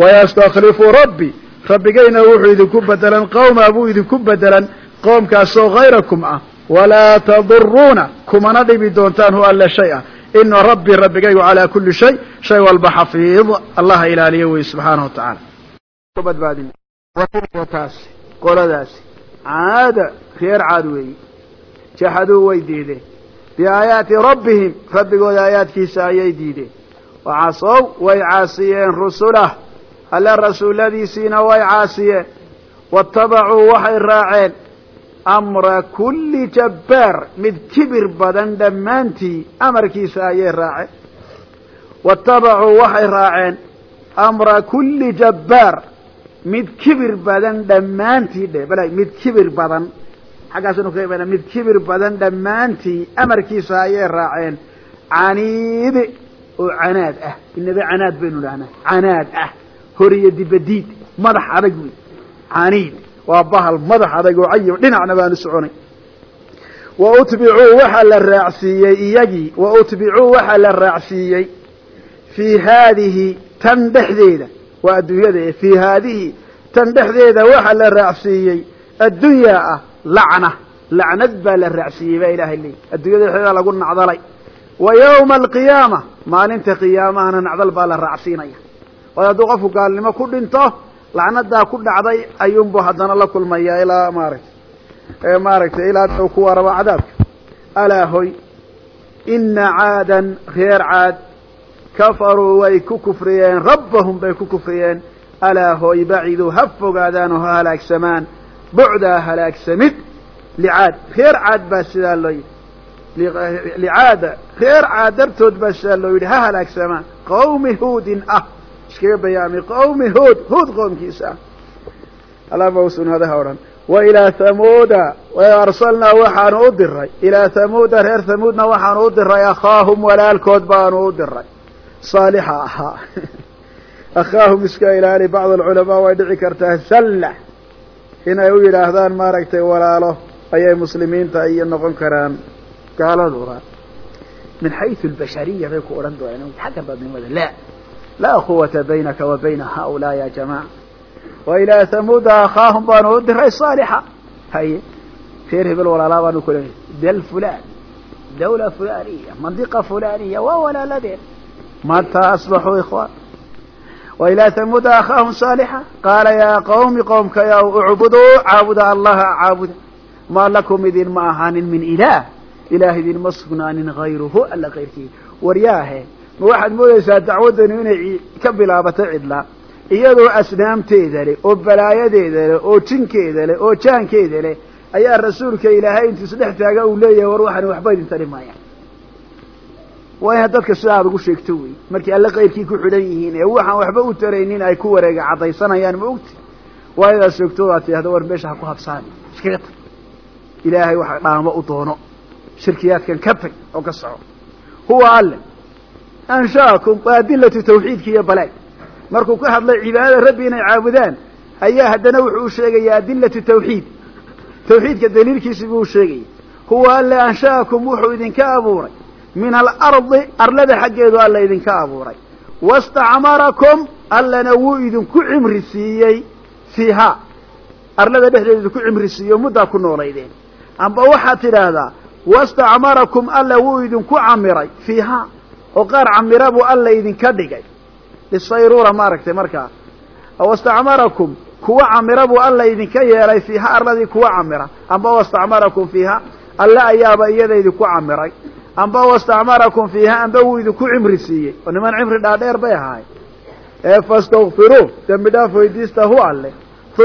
Wayastaklifu rabbi rabbigayna wuxuu idinku bedelan qawma buu idinku bedelan qoomkaasoo hayrakum ah. Walaa taduruuna kumana dhibi doontaan hu alle shay ah. Ina rabbii rabbigaygu calaa kuli shay shay walba xafiid allaha ilaaliya wey subxaanahu wa tacaala. Taasi qoladaasi caada reer caad weeyi. Jaxaduu way diideen. Biaayaati rabbihim rabbigooda aayaadkiisa ayay diideen. Wacasow way caasiyeen rusulah alle rasuulladiisiina way caasiyeen. Waattabacuu waxay raaceen. Amra kulli jabbaar mid kibir badan dhammaantii amarkiisa ayay raaceen. Waattabacuu waxay raaceen. Amra kulli jabbaar mid kibir badan dhammaantii dhe bala mid kibir badan. Xaggaasnu ka imaana mid kibir badan dhammaantii amarkiisa ayay raaceen. Caniidi oo canaad ah. Inaba canaad baynu dhahnaa canaad ah horiyo dibadiid madax adag wey caniid waa bahal madax adag oo cayib dhinacna baanu soconay. Wa utbicuu waxaa la raacsiiyey iyagii wa utbicuu waxaa la raacsiiyey fii haadihi tan dhexdeeda waa adduunyada e fii haadihi tan dhexdeeda waxaa la raacsiiyey addunyaa ah lacna. Lacnad baa la raacsiiyey baa ilahay leeyy adduunyada dhexdeeda lagu nacdalay. Wa yawma alqiyaama maalinta qiyaamahana nacdal baa la raacsiinaya waayo hadduu qofku gaalnimo ku dhinto lacnadaa ku dhacday ayuunbu haddana la kulmaya ilaa maaragtay maaragtay ilaa u ku warabo cadaabka. Alaa hoy ina caadan reer caad kafaruu way ku kufriyeen rabbahum bay ku kufriyeen. Alaa hoy baciduu ha fogaadaan oo ha halaagsamaan bucdaa halaagsamid licaad. Reer caad baa sidaa loo yidhi. Licaada reer caad dartood baa sidaa loo yidhi ha halaagsamaan. Qawmi huudin ah iskaga bayaamay qawmi huud huud qoomkiisa ah. Alabausunadaha odhan wa ilaa hamuuda arsalnaa waxaanu u diray ilaa hamuuda reer hamuudna waxaanu u diray akhaahum walaalkood baanu u diray saalixa ahaa akhaahum iska ilaali bacd alculamaa way dhici kartaa. Salla. Inay u yidhaahdaan maaragtay walaalo. Ayay muslimiinta iyo noqon karaan gaaladuna min xayثu اlbashariya bay ku odhan doonaan. Xagga badnimada la laa quwata baynaka wa bayna haulaa ya jamaca wa ilaa hamuuda akhaahum baanu u diray saalixa haye reer hebel walaalaa baanu ku leeyahay dal fulan dawla fulaniya mandiqa fulaniya waa walaaladeen mata asbaxuu ikhwaan wa ilaa hamuuda akhaahum saalixa qaala yaa qawmi qowmkayaw ucbuduu caabuda allaha caabuda maa lakum idin ma ahaanin min ilaah ilaah idinma sugnaanin hayruhu alla kayrkii waryaahe ma waxaad moodaysaa dacwaddani inay ka bilaabatay cidla? Iyadoo asnaamteeda leh oo balaayadeeda leh oo jinkeeda leh oo jaankeeda leh ayaa rasuulka ilaahay intuu isdhex taaga uu leeyahay war waxani waxba idin tari maayaan waa inaad dadka sida aad ugu sheegto wey markii alle kayrkii ku xidhan yihiin ee waxaan waxba u taraynin ay ku wareega caddaysanayaan ma ogti? Waa inaad sheegto aad war meesha ha ku habsaani iskaga tag ilaahay waxa dhaamo u doono. Shirkiyaadkan ka tag oo ka soco. Huwa alle ansha'akum waa adilatu tawxiidka iyo balaag. Markuu ka hadlay cibaadada rabbi inay caabudaan ayaa haddana wuxuu sheegayaa adilatu tawxiid. Tawxiidka daliilkiisi buu sheegaya huwa alle ansha'akum wuxuu idinka abuuray. Min alardi arlada xaggeedu alla idinka abuuray. Wastacmarakum allana wuu idinku cimri siiyey. Fiihaa arlada dhexdeeda idinku cimri siiyo muddaa ku noolaydeen. Amba waxaad tidhaahdaa wastacmarakum alla wuu idinku camiray. Fiihaa oo qaar camira buu alla idinka dhigay. Lisayrura maaragtay markaa. Wastacmarakum kuwa camira buu alla idinka yeelay fiiha arladii kuwa camira. Amba wastacmarakum fiiha alle ayaaba iyada idinku camiray. Amba wastacmarakum fiiha amba wuu idinku cimri siiyey. Oo niman cimri dhaadheer bay ahaay ee fastakfiruu dembi weydiista hu alle.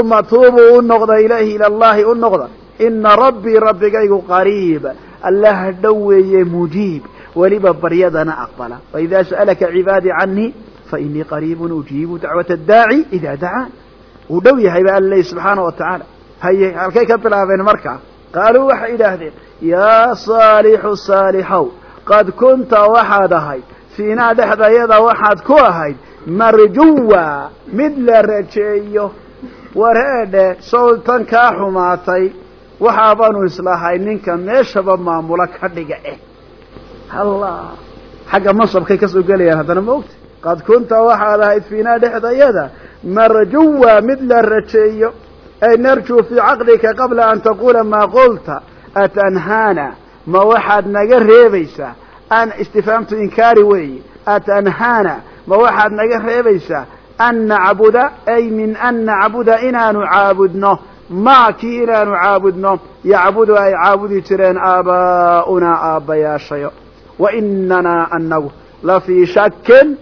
Uma tuubuu u noqda ilayhi ila allahi u noqda ina rabbii rabbigaygu qariib. Allaha dhow weeye mujiib weliba baryadana aqbala. Waidaa sa'alaka cibaadii canii fainii qariibun ujiibu dacwata addaaci idaa dacaan wuu dhow yahay ba alla leeyi subxaana wa tacaala haye halkay ka bilaabeen markaa qaaluu waxay idhaahdeen yaa saalixu saalixow qad kunta waxaad ahayd fiinaa dhexdayada waxaad ku ahayd marjuwa mid la rajeeyo wareedhe sawtan kaa xumaatay waxaabaanu islahay ninka meeshaba maamulo ka dhiga eh allah. Xagga mansabkay ka soo gelayaan haddana ma ogta qad kunta waxaad ahayd fiinaa dhexdayada marjuwa mid la rajeeyo. Ay narjuu fii caqlika qabla an taqula maa qulta. Atanhaana ma waxaad naga reebaysaa? An istifaamtu inkaari weeye atanhaana ma waxaad naga reebaysaa? An nacbuda ay min an nacbuda inaanu caabudno. Maa kii inaanu caabudno? Yacbudu ay caabudi jireen aabaa'unaa aabbayaashayo wa inanaa anagu la fii shakin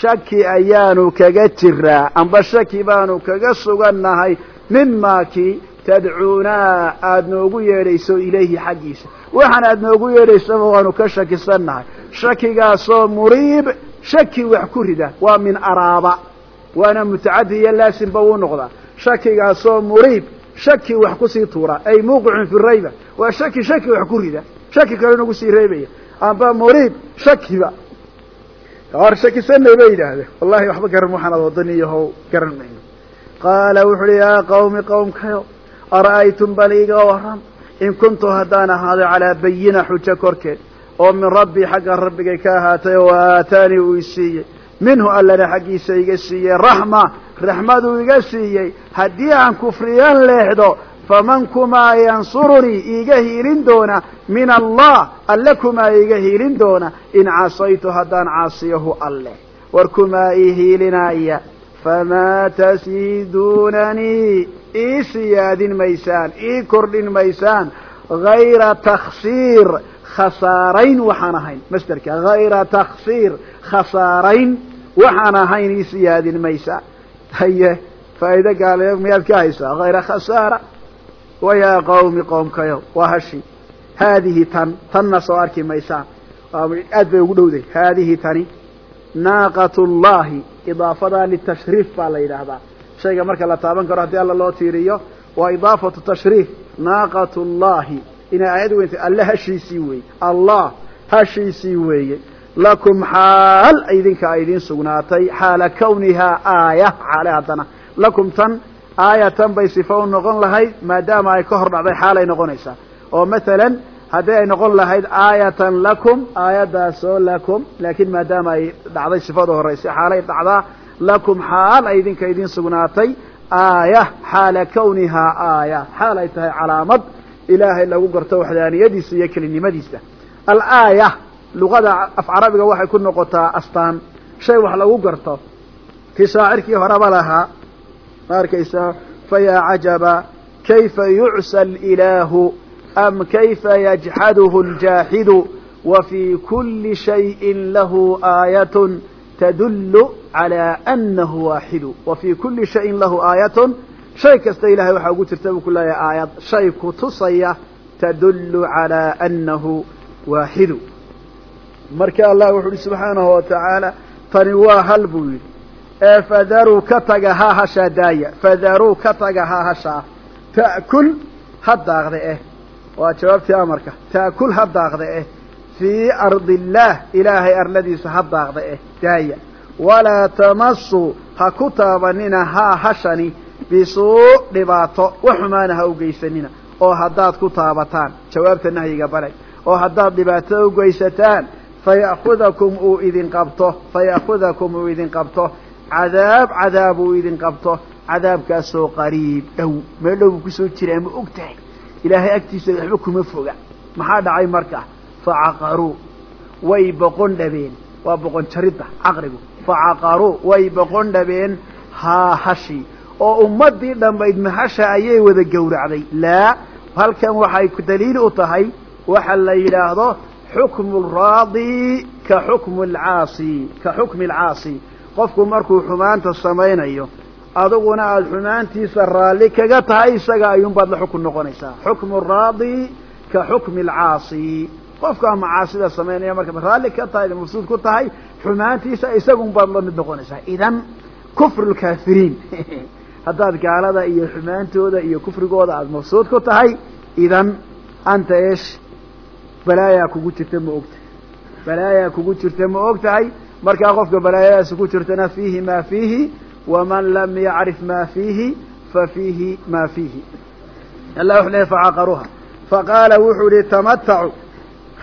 shaki ayaanu kaga jiraa amba shaki baanu kaga sugannahay mimaa kii tadcuunaa aada noogu yeedhayso ilayhi xaggiisa waxaan aada noogu yeedhaysaba waanu ka shakisannahay shakigaasoo muriib shaki wax ku rida waa min araaba waana mutacadi iyo laasimba uu noqdaa shakigaasoo muriib shaki wax ku sii tuura ay muuqicun fi rayba waa shaki shaki wax ku rida shaki kale nagu sii reebaya amba muriib shakiba. Hor shakisanay bay yidhaahdeen wallahi waxba garan waxaanaad wadaniyahow garan mayno qaala wuxu uhi yaa qawmi qowmkayo ara'aytum bal iiga waran in kuntu haddaan ahaaday calaa bayina xujo korkeed oo min rabbii xagga rabbigay ka ahaatay oo aataanii uu isiiyey minhu allana xaggiisa iga siiyey raxma raxmaduu iga siiyey. Haddii aan kufriyan leexdo faman kumaa yansurunii iiga hiilin doona min allah alle kumaa iiga hiilin doona in casaytu haddaan caasiyahu alleh war kumaa ii hiilinaya famaa tasiiduunanii ii siyaadin maysaan ii kordhin maysaan hayra taksiir khasaarayn waxaan ahayn. Masderka hayra taksiir khasaarayn waxaan ahayn ii siyaadin maysaan. Haye faa'ido gaale miyaad ka haysaa? Hayra khasaara wayaa qawmi qoomkayo waa hashi haadihi tan tanna soo arki maysaan aad bay ugu dhowday haadihi tani naaqat llahi idaafadaa litashriif baa la yidhaahdaa shayga marka la taaban karo haddii alla loo tiiriyo waa idaafatu tashriif naaqat llahi inay aayad weyntay alle hashiisii weeye allah hashiisii weeye lakum xaal idinka idin sugnaatay xaala kawnihaa aaya xaale haddana lakum tan aayatan bay sifa u noqon lahayd maadaama ay ka hor dhacday xaalay noqonaysaa. Oo mathalan haddii ay noqon lahayd aayatan lakum aayadaasoo lakum laakiin maadaama ay dhacday sifada horeysa xaalay dhacdaa lakum xaal ay idinka idin sugnaatay aaya xaala kawnihaa aaya. Xaal ay tahay calaamad ilaahay lagu garto waxdaaniyadiisa iyo kelinimadiisa. Alaaya luqada af carabiga waxay ku noqotaa astaan. Shay wax lagu garto. Kii shaacirkii horeba lahaa ma arkaysa fayaa cajaba kayfa yucsa alilaahu am kayfa yajxaduhu ljaaxidu wa fii kuli shayin lahu aayatun tadullu calaa anahu waaxidu wa fii kuli shayin lahu aayatun shay kasta ilahay waxaa ugu jirta buu ku leeyahay aayad. Shay kutusaya tadullu calaa anahu waaxidu marka allah wuxu uhi subxaanahu watacaala tani waa hal buu yidhi ee fadaruu ka taga ha hashaa daaya fadaruu ka taga ha hashaa ta'kul ha daaqda eh. Waa jawaabtii amarka ta'kul ha daaqda eh. Fii ardi illaah ilaahay arladiisa ha daaqda eh daaya. Walaa tamasuu ha ku taabanina haa hashani bisuu dhibaato wax xumaana ha u geysanina oo haddaad ku taabataan jawaabta nahyiga balay. Oo haddaad dhibaato u geysataan faya'kudakum uu idin qabto faya'kudakum uu idin qabto cadaab cadaab uu idin qabto cadaabkaasoo qariib dhow meel dhow buu ku soo jiraa ma og tahay ilaahay agtiisa waxba kuma foga. Maxaa dhacay marka? Facaqaruu way boqon dhabeen. Waa boqon jaridda caqrigu. Facaqaruu way boqon dhabeen haa hashi. Oo ummadii dhammayd mahasha ayay wada gowracday. Laa halkan waxay daliil u tahay waxa la yidhaahdo xukmu raadi ka xukmu alcaasi ka xukmi alcaasi qofku markuu xumaanta samaynayo adiguna aada xumaantiisa raalli kaga tahay isaga ayuunbaad la xukun noqonaysaa. Xukmu raadi ka xukmi alcaasi. Qofkaa macaasida samaynaya markaad raalli ka tahay mabsuud ku tahay xumaantiisa isagunbaad la mid noqonaysaa. Idan kufru lkaafiriin haddaad gaalada iyo xumaantooda iyo kufrigooda aada mabsuud ku tahay idan anta esh balaayaa kugu jirta ma ogtahay. Balaayaa kugu jirta ma og tahay markaa qofka balaayadaasi ku jirtana fiihi ma fiihi waman lam yacrif ma fiihi fa fiihi ma fiihi. Allah wuxu lehy facaqaruuha faqaala wuxuu yihi tamatacu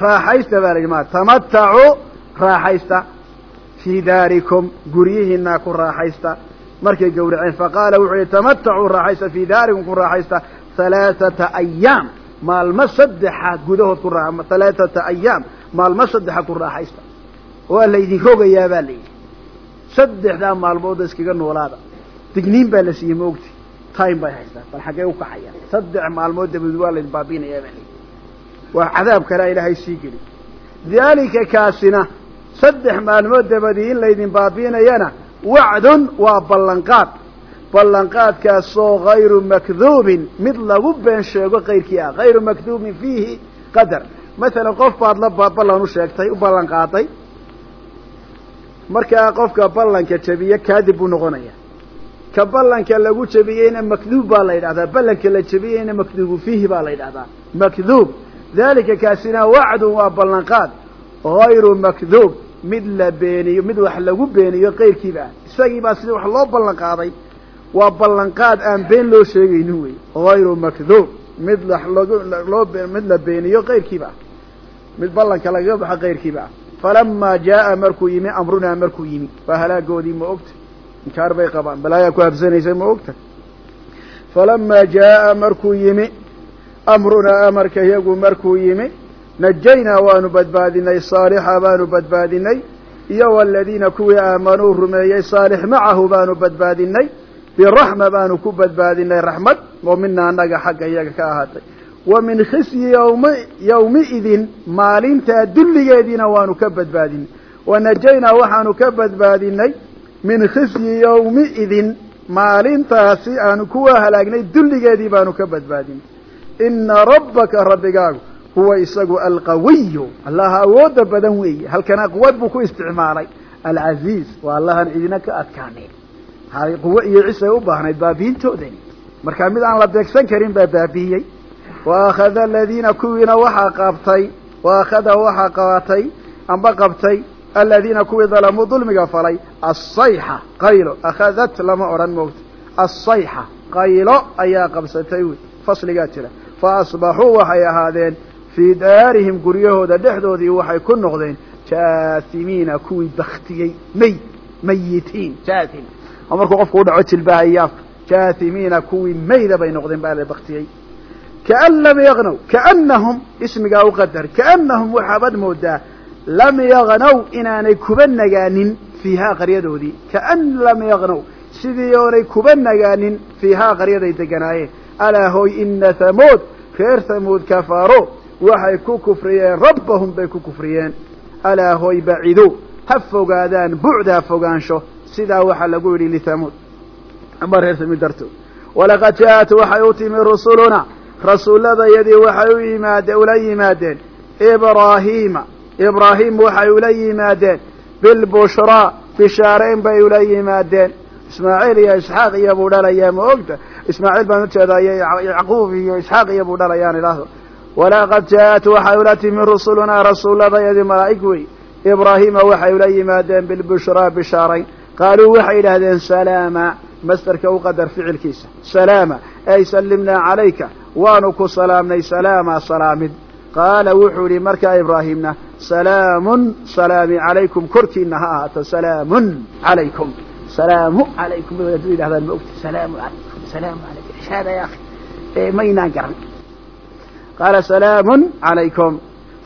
raaxaysta baa la yidhi ma tamatacu raaxaysta. Fii daarikum guryihiinaa ku raaxaysta. Markay gowraceen faqaala wuxuu yihi tamatacuu raaxaysta fii daarikum ku raaxaysta. Halaaثata ayaam maalmo saddexa gudahood ku raa halaaثata ayaam maalmo saddexa ku raaxaysta waa laydin rogayaa baa la yidhi. Saddexdaa maalmooda iskaga noolaada. Digniin baa la siiyey maogti time bay haystaan bal xaggee ukacayaan saddex maalmood dabadood waa laydin baabiinayaa baa lii waa cadaab kalea ilaahay sii geli. Daalika kaasina saddex maalmood dabadii in laydin baabiinayana wacdun waa ballanqaad. Ballanqaadkaasoo hayru makduubin mid lagu been sheego kayrkii ah. Hayru makduubin fiihi qadar. Masalan qof baad la ballan u sheegtay u ballan qaaday markaa qofka ballanka jabiye kaadib buu noqonaya. Ka ballanka lagu jabiyeyna makduub baa la yidhahdaa ballanka la jabiyeyna makduubu fiihi baa la yidhahdaa makduub dalika kaasina wacdun waa ballanqaad hayru makduub mid la beeniyo mid wax lagu beeniyo kayrkiiba ah isagii baa sida wax loo ballan qaaday waa ballanqaad aan been loo sheegaynin wey hayru makduub mid loo mid la beeniyo kayrkiiba ah mid ballanka lagaga baxo kayrkiiba ah falamaa jaaa markuu yimi amrunaa markuu yimi waa halaagoodii ma ogta inkaar bay qabaan balaayaa ku habsanaysa ma ogta falamaa jaaa markuu yimi amrunaa amarka iyagu markuu yimi najaynaa waanu badbaadinay saalixa baanu badbaadinay iyo waladiina kuwii aamanuu rumeeyey saalix macahu baanu badbaadinay biraxma baanu ku badbaadinay raxmad oo mina annaga xagga iyaga ka ahaatay wa min khisyi ywmi yawmiidin maalintaa dulligeediina waanu ka badbaadinay wanajaynaa waxaanu ka badbaadinay min khisyi yawmiidin maalintaasi aanu kuwa halaagnay dulligeedii baanu ka badbaadinay ina rabbaka rabbigaagu huwa isagu alqawiyu allaha awoodda badan weeye. Halkana quwad buu ku isticmaalay. Alcaziiz waa allahan cidina ka adkaanin hay quwo iyo cisay u baahnayd baabiintoodani. Markaa mid aan la beegsan karin baa baabiyey wa akhada aladiina kuwiina waxaa qabtay wa akhada waxaa qabatay amba qabtay aladiina kuwii dalamuu dulmiga falay asayxa qaylo akhadat lama odhan moogta asayxa qaylo ayaa qabsatay wey fasligaa jira fa asbaxuu waxay ahaadeen fii daarihim guryahooda dhexdoodii waxay ku noqdeen jaasimiina kuwii baktiyey may mayitiin jaasim oo markuu qofku u dhaco jilbahayaaf jaasimiina kuwii mayda bay noqdeen baa la baktiyey kaan lam yagnaw kaanahum ismigaa uqadar kaanahum waxaabad moodaa lam yagnaw inaanay kuba nagaanin fiihaa qaryadoodii kaan lam yagnaw sidii oonay kuba nagaanin fiihaa qaryaday deganaayeen alaa hooy ina hamood reer hamood kafaaro waxay ku kufriyeen rabbahum bay ku kufriyeen alaa hooy bacido ha fogaadaan bucdaa fogaansho sidaa waxaa lagu yidhi lithamuud ama reer hamood dartood walaqad jaaءat waxay u rasuulladayadii waxay u yimaade ula yimaadeen. Ibraahiima ibraahim waxay ula yimaadeen. Bilbushraa bishaareyn bay ula yimaadeen. Ismaaciil iyo isxaaq iyo buu dhalayaa ma ogta? Ismaaciil baan u jeedaa iyo yacquub iyo isxaaq iyo buu dhalayaan idhaahdo walaqad jaaءat waxay ula timi rusulunaa rasuulladayadii malaa'ig wey. Ibraahiima waxay ula yimaadeen bilbushraa bishaarayn. Qaaluu waxay yidhaahdeen salaama. Masderka u qadar ficilkiisa. Salaama ay sallimnaa calayka waanu ku salaamnay salaama salaamid. Qaala wuxuu yihi markaa ibraahimna salaamun salaami calaykum. Korkiina ha ahaato salaamun calaykum. Salaamu calaykum. Bay wadaadadu yidhahdaan ma ogti salaamu calaykum salaamu calaykum. Ishaada ya akhi ee maynaan garan. Qaala salaamun calaykum.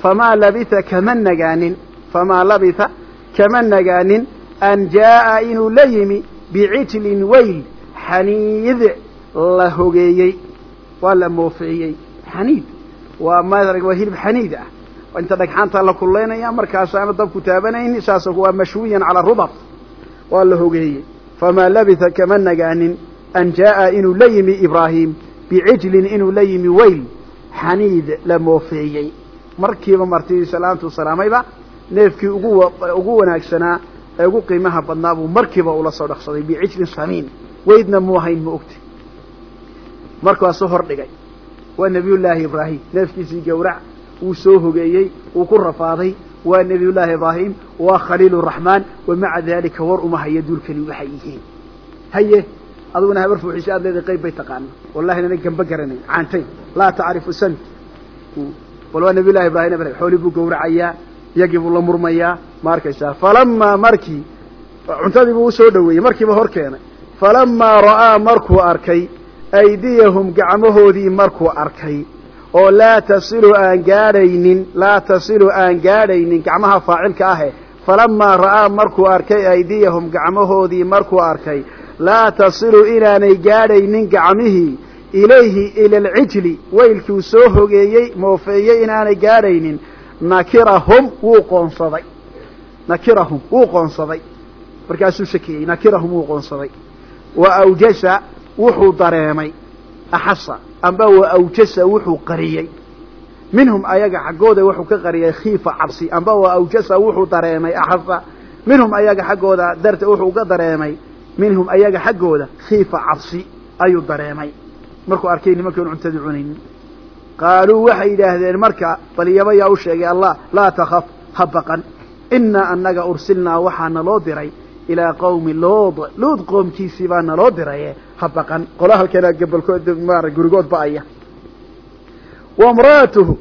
Famaa labitha kama nagaanin. Famaa labitha kama nagaanin. An jaa'a inuu la yimi bicijlin weyl xaniid la hogeeyey waa la moofeeyey. Xaniid. Waa ma waa hilib xaniid ah. Inta dhagxaanta la kullaynaya markaasaana dabku taabanayni saas waa mashwiyan calaa rudab waa la hogeeyey. Famaa labitha kama nagaanin an jaa'a inuu la yimi ibraahim bicijlin inuu la yimi weyl. Xaniid la moofeeyey. Markiiba martidii salaamtuu salaamayba neefkii ugu ugu wanaagsanaa ee ugu qiimaha badnaa buu markiiba ula soo dhaqsaday bicijlin samiin. Weydna muu ahayn ma ogti markaasuu hor dhigay. Waa nebiyullaahi ibraahim. Neefkiisii gowrac wuu soo hogeeyey wuu ku rafaaday. Waa nebiyullaahi ibraahim waa khaliil raxmaan wa maca daalika war uma haya duulkani waxay yihiin haye aduguna habar fuuxisha aad leedahay qayb bay taqaana wallahi nana gamba garanayn caantayn laa tacrifu sant bal waa nebiyullahi ibrahim ibrahim xoolii buu gowracayaa iyagii buu la murmayaa. Ma arkaysaa? Falamaa markii cuntadii buu u soo dhoweeyey markiiba hor keenay. Falamaa ra'aa markuu arkay aydiyahum gacmahoodii markuu arkay oo laa tasilu aan gaadhaynin laa tasilu aan gaadhaynin gacmaha faacilka ahe. Falamaa ra'aa markuu arkay aydiyahum gacmahoodii markuu arkay laa tasilu inaanay gaadhaynin gacmihii ilayhi ila alcijli weylkuu soo hogeeyey moofeeyey inaanay gaadhaynin. Nakirahum wuu qoonsaday. Nakirahum wuu qoonsaday. Markaasuu shakiyey nakirahum wuu qoonsaday. Wa awjasa wuxuu dareemay axasa amba wa awjasa wuxuu qariyey. Minhum ayaga xaggooda wuxuu ka qariyay khiifa cabsi amba wa awjasa wuxuu dareemay axasa. Minhum ayaga xaggooda darte wuxuu ka dareemay minhum ayaga xaggooda khiifa cabsi ayuu dareemay. Markuu arkay nimankan cuntadii cunaynin. Qaaluu waxay yidhaahdeen marka baliyaba yaa u sheegay allah laa takaf ha baqan. Inaa annaga ursilnaa waxaa naloo diray ilaa qawmi luud. Luud qoomkiisii baa naloo diraye. Ha baqan. Qola halkeena gabolkood maara gurigood ba'aya wa mra'atuhu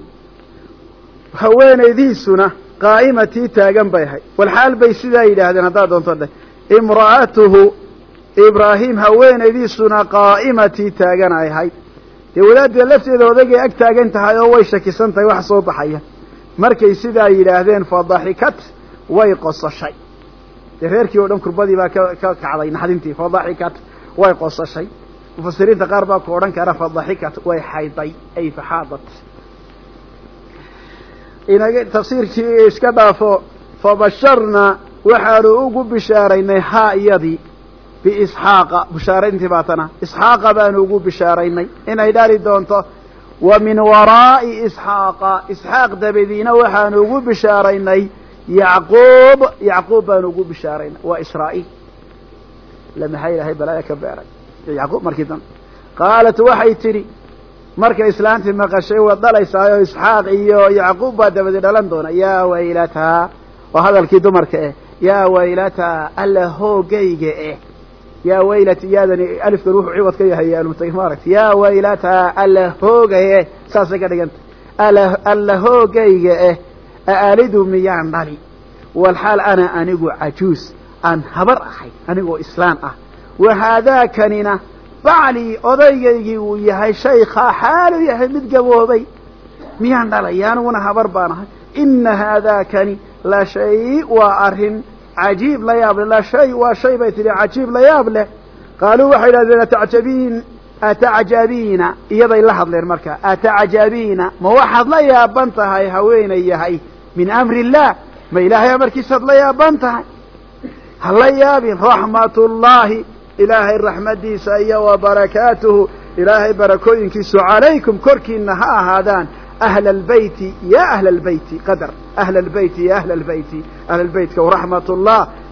haweenaydiisuna qaa'imatii taagan bay ahayd. Walxaal bay sidaa yidhaahdeen haddaad doonto dheh imra'atuhu ibraahim haweenaydiisuna qaa'imatii taagan ay ahayd. Dee wadaadda lafteeda odagay ag taagan tahay oo way shakisan tahay wax soo baxaya. Markay sidaa yidhaahdeen fadaxikat way qosashay dee reerkii oo dhan kurbadii baa ka ka kacday naxdintii fadaxikat way qosashay. Mufasiriinta qaar baa ku odhan kara fadaxikat way xayday ay faxaadat. Inaga tafsiirkii iska dhaafo fabasharna waxaanu ugu bishaaraynay haa iyadii biisxaaqa. Bishaarayntii baatana isxaaqa baanu ugu bishaaraynay inay dhali doonto wa min waraa'i isxaaqa isxaaq dabadiina waxaanu ugu bishaaraynay yacquub yacquub baanu ugu bishaaraynay waa israa'iil. La maxaa ilaahay balaaya ka beeray. Yacquub markii dambe qaalat waxay tidhi markay islaantii maqashay waad dhalaysaayo isxaaq iyo yacquub baa dabadi dhalan doona yaa waylataa waa hadalkii dumarka eh. Yaa waylataa alla hoogayga eh. Yaa waylati yaadani alifkan wuxuu ciwad ka yahay yaalutay maaragta yaa waylataa alla hoogaye saasay ka dhiganta alla alla hoogayga eh aalidu miyaan dhali walxaal ana anigu cajuus aan habar ahay anigoo islaan ah wahaadaakanina baclii odaygaygii uu yahay shaykhaa xaalu yahay mid gaboobay miyaan dhalay aniguna habar baan ahay ina haadaakani la shay waa arrin cajiib la yaab leh la shay waa shay bay tihi cajiib la yaab leh qaaluu waxay idhahdeen atacjabiin atacjabiina iyaday la hadleen marka atacjabiina ma waxaad la yaaban tahay haweenay yahay min amri illaah ma ilaahay amarkiisaad la yaaban tahay. Ha la yaabin raxmatullaahi ilaahay raxmadiisa iyo wa barakaatuhu ilaahay barakooyinkiisu calaykum korkiina ha ahaadaan. Ahla albeyti ya ahla albeyti qadar. Ahla albeyti ya ahla albeyti ahla albeytka waraxmat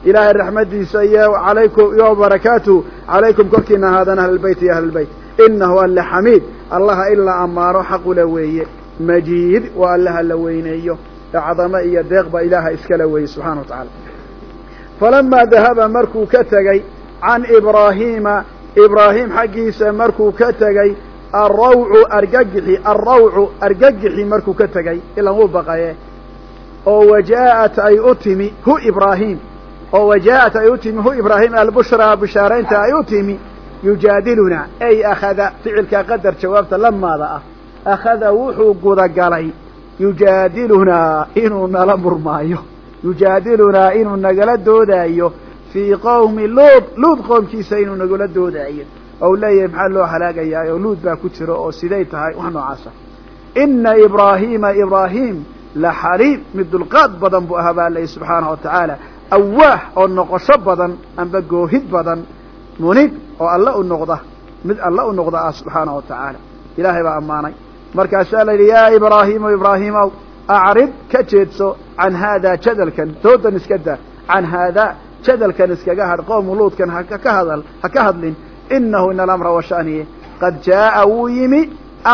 ilaahay raxmadiisa iyo alaykum iyo barakaatuhu. Calaykum korkiina ahaadaan ahla albeyti ya ahla albeyt inahu alle xamiid allaha in la ammaano xaqula weeye. Majiid waa allaha la weyneeyo cadamo iyo deeqba ilaaha iskala weeye subxana wa tacaala. Falamaa dahaba markuu ka tegey can ibraahiima ibraahim xaggiisa markuu ka tegey alrawcu argagixi alrawcu argagixi markuu ka tegey ilan wuu baqaye oo wajaa'at ay u timi hu ibraahim oo wajaa'at ay u timi hu ibraahim albushraa bishaaraynta ay u timi yujaadiluna ay akhada ficilkaa qadar jawaabta lamaada ah akhada wuxuu gudagalay yujaadilunaa inuu nala murmaayo. Yujaadilunaa inuu nagala doodaayo. Fii qowmi luud luud qoomkiisa inuu nagala doodaayo. Ou leeyahay maxaa loo halaagayaa? Oo luud baa ku jiro oo siday tahay wax noocaasa. Ina ibraahiima ibraahim la xaliim mid dulqaad badan buu ahaa baa subxaanahu wa tacaala. Awaah oo noqosho badan amba goohid badan munib oo alla u noqda mid alla u noqda ah subxaanahu wa tacaala. Ilaahay baa ammaanay markaasaa la yidhi yaa ibraahiimu ibraahiimow acrib ka jeedso can haadaa jadalkan doodan iska daa can haadaa jadalkan iskaga hadh qowmu luudkan haka hadal ha ka hadlin inahu ina alamra washaniye qad jaaa wuu yimi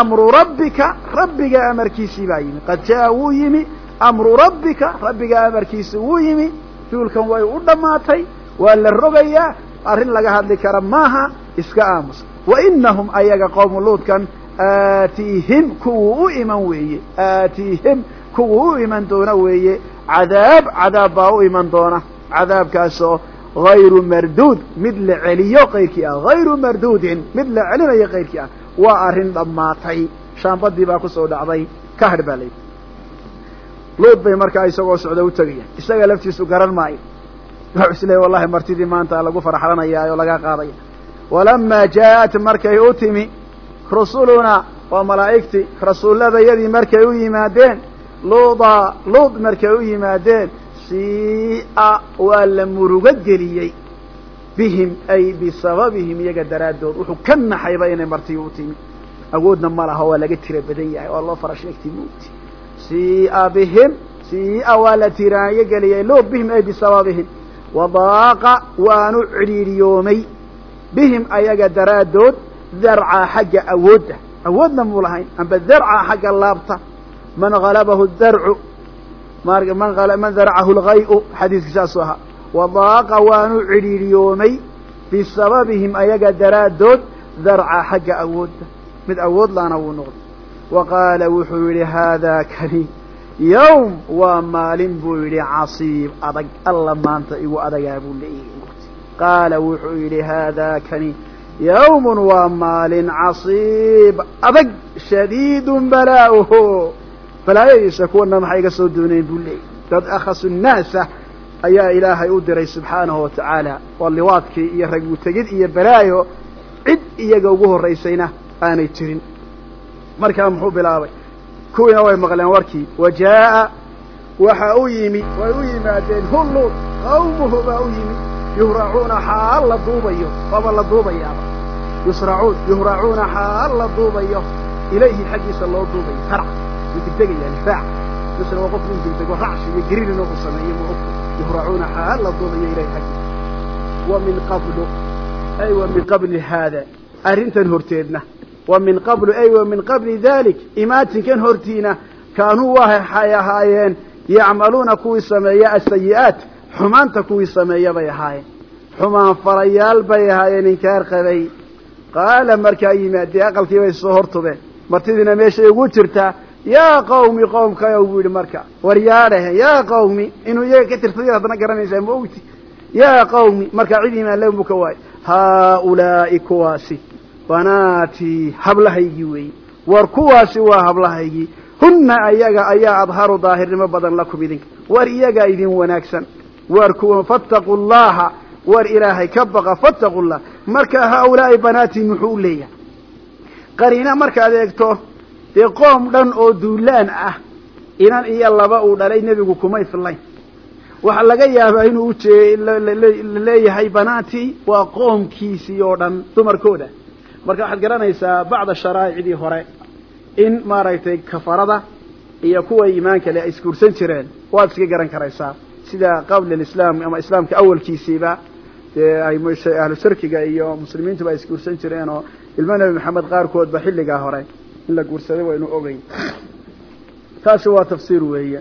amru rabbika rabbiga amarkiisii baa yimi. Qad jaaa wuu yimi amru rabbika rabbiga amarkiisi wuu yimi. Duulkan way u dhammaatay waa la rogayaa arrin laga hadli kara maaha iska aamus. Wa inahum ayaga qowmu luudkan aatiihim kuwuu u iman weeye aatiihim kuwuu u iman doona weeye cadaab cadaab baa u iman doona cadaabkaasoo hayru marduud mid la celiyo kayrkii ah hayru marduudin mid la celinayo kayrkii ah waa arrin dhammaatay shaambadii baa ku soo dhacday ka hadh baa layidhi luud bay markaa isagoo socda u tegayaan isaga laftiisu garan maayo wuxuu is leeyay wallahi martidii maanta lagu farxlanaya oo laga qaadaya walamaa jaaءat markay u timi rusulunaa waa malaa'igtii rasuulladayadii markay u yimaadeen luuda luud markay u yimaadeen siia waa la murugo geliyey bihim ay bisababihim iyaga daraaddood wuxuu ka naxayba inay martii u timi. Awoodna ma laha waa laga tira badan yahay waa loo fara sheegtay mugti siia bihim siia waa la tiraanyo geliyey luud bihim ay bisababihim. Wadaaqa waanu cidhiidhiyoomay. Bihim ayaga daraaddood darca xagga awoodda awoodna muu lahayn amba darca xagga laabta. Man halabahu darcu man daracahu lghay-u xadiiskii saasuu ahaa. Wadaaqa waanu cidhiidhiyoomay bisababihim ayaga daraaddood darca xagga awoodda mid awood wuu noqday. Wa qaala wuxuu yidhi haadaa kani yawm waa maalin buu yidhi casiib adag alla maanta igu adagaa buu leeyahay. Qaala wuxuu yidhi haadaa kani yawmun waa maalin casiib adag shadiidun balaa'uhu balaayadiisa kuwana maxay iga soo doonayn buu leeyahy dad akhasu nnaasa ayaa ilaahay u diray subxaanahu wa tacaala waa liwaadkii iyo ragu tegid iyo balaayo cid iyaga ugu horraysayna aanay jirin markaa muxuu bilaabay kuwiina way maqleen warkii wa jaa'a waxa u yimi way u yimaadeen hullu qawmuhu baa yusracuun yuhracuuna xaal la duubayo. Ilayhi xaggiisa loo duubayo harc wuu degdegaya difaac misna waa qof uu degdego racshi iyo gariirina uu sameeyo ma og yuhracuuna xaal la duubayo ilayhi xaggiisa. Wa min qablu ay wa min qabli haada. Arrintan horteedna. Wa min qablu ay wa min qabli dalik imaatinkan hortiina kaanuu waxay ahaayeen yacmaluuna kuwii sameeya asayi'aat xumaanta kuwii sameeya bay ahaayeen. Xumaan falayaal bay ahaayeen inkaar qabay qaala markaa yimaadee aqalkii bay soo hortubeen. Martidiina meeshay ugu jirtaa yaa qawmi qowmkayow buu yidhi marka war yaadhahe yaa qawmi inuu iyaga ka tirtay haddana garanaysaa ma ogti. Yaa qawmi markaa cid imaan le buu ka waayay. Haaulaa'i kuwaasi banaatii hablahaygii weeye war kuwaasi waa hablahaygii hunna ayaga ayaa adharu daahirnimo badan lakum idinka war iyagaa idin wanaagsan. War kuwa fattaqu llaha war ilaahay ka baqa fattaqu llah marka haaulaa'i banaatii muxuu u qariina markaad eegto dee qoom dhan oo duulaan ah inan iyo laba uu dhalay nebigu kumay fillayn waxaa laga yaabaa inuu ujee leeyahay banaatii waa qoomkiisii oo dhan dumarkooda. Marka waxaad garanaysaa bacda sharaa'icdii hore in maaragtay kafarada iyo kuwa iimaanka le ay isguursan jireen waad iska garan karaysaa. Sida qabla alislaam ama islaamka awalkiisiiba dee ay ahlu shirkiga iyo muslimiintuba ay isguursan jireen oo ilmo nebi maxamed qaarkoodba xilligaa hore in la guursaday waynu ogeyn. Taasi waa tafsiir weeye.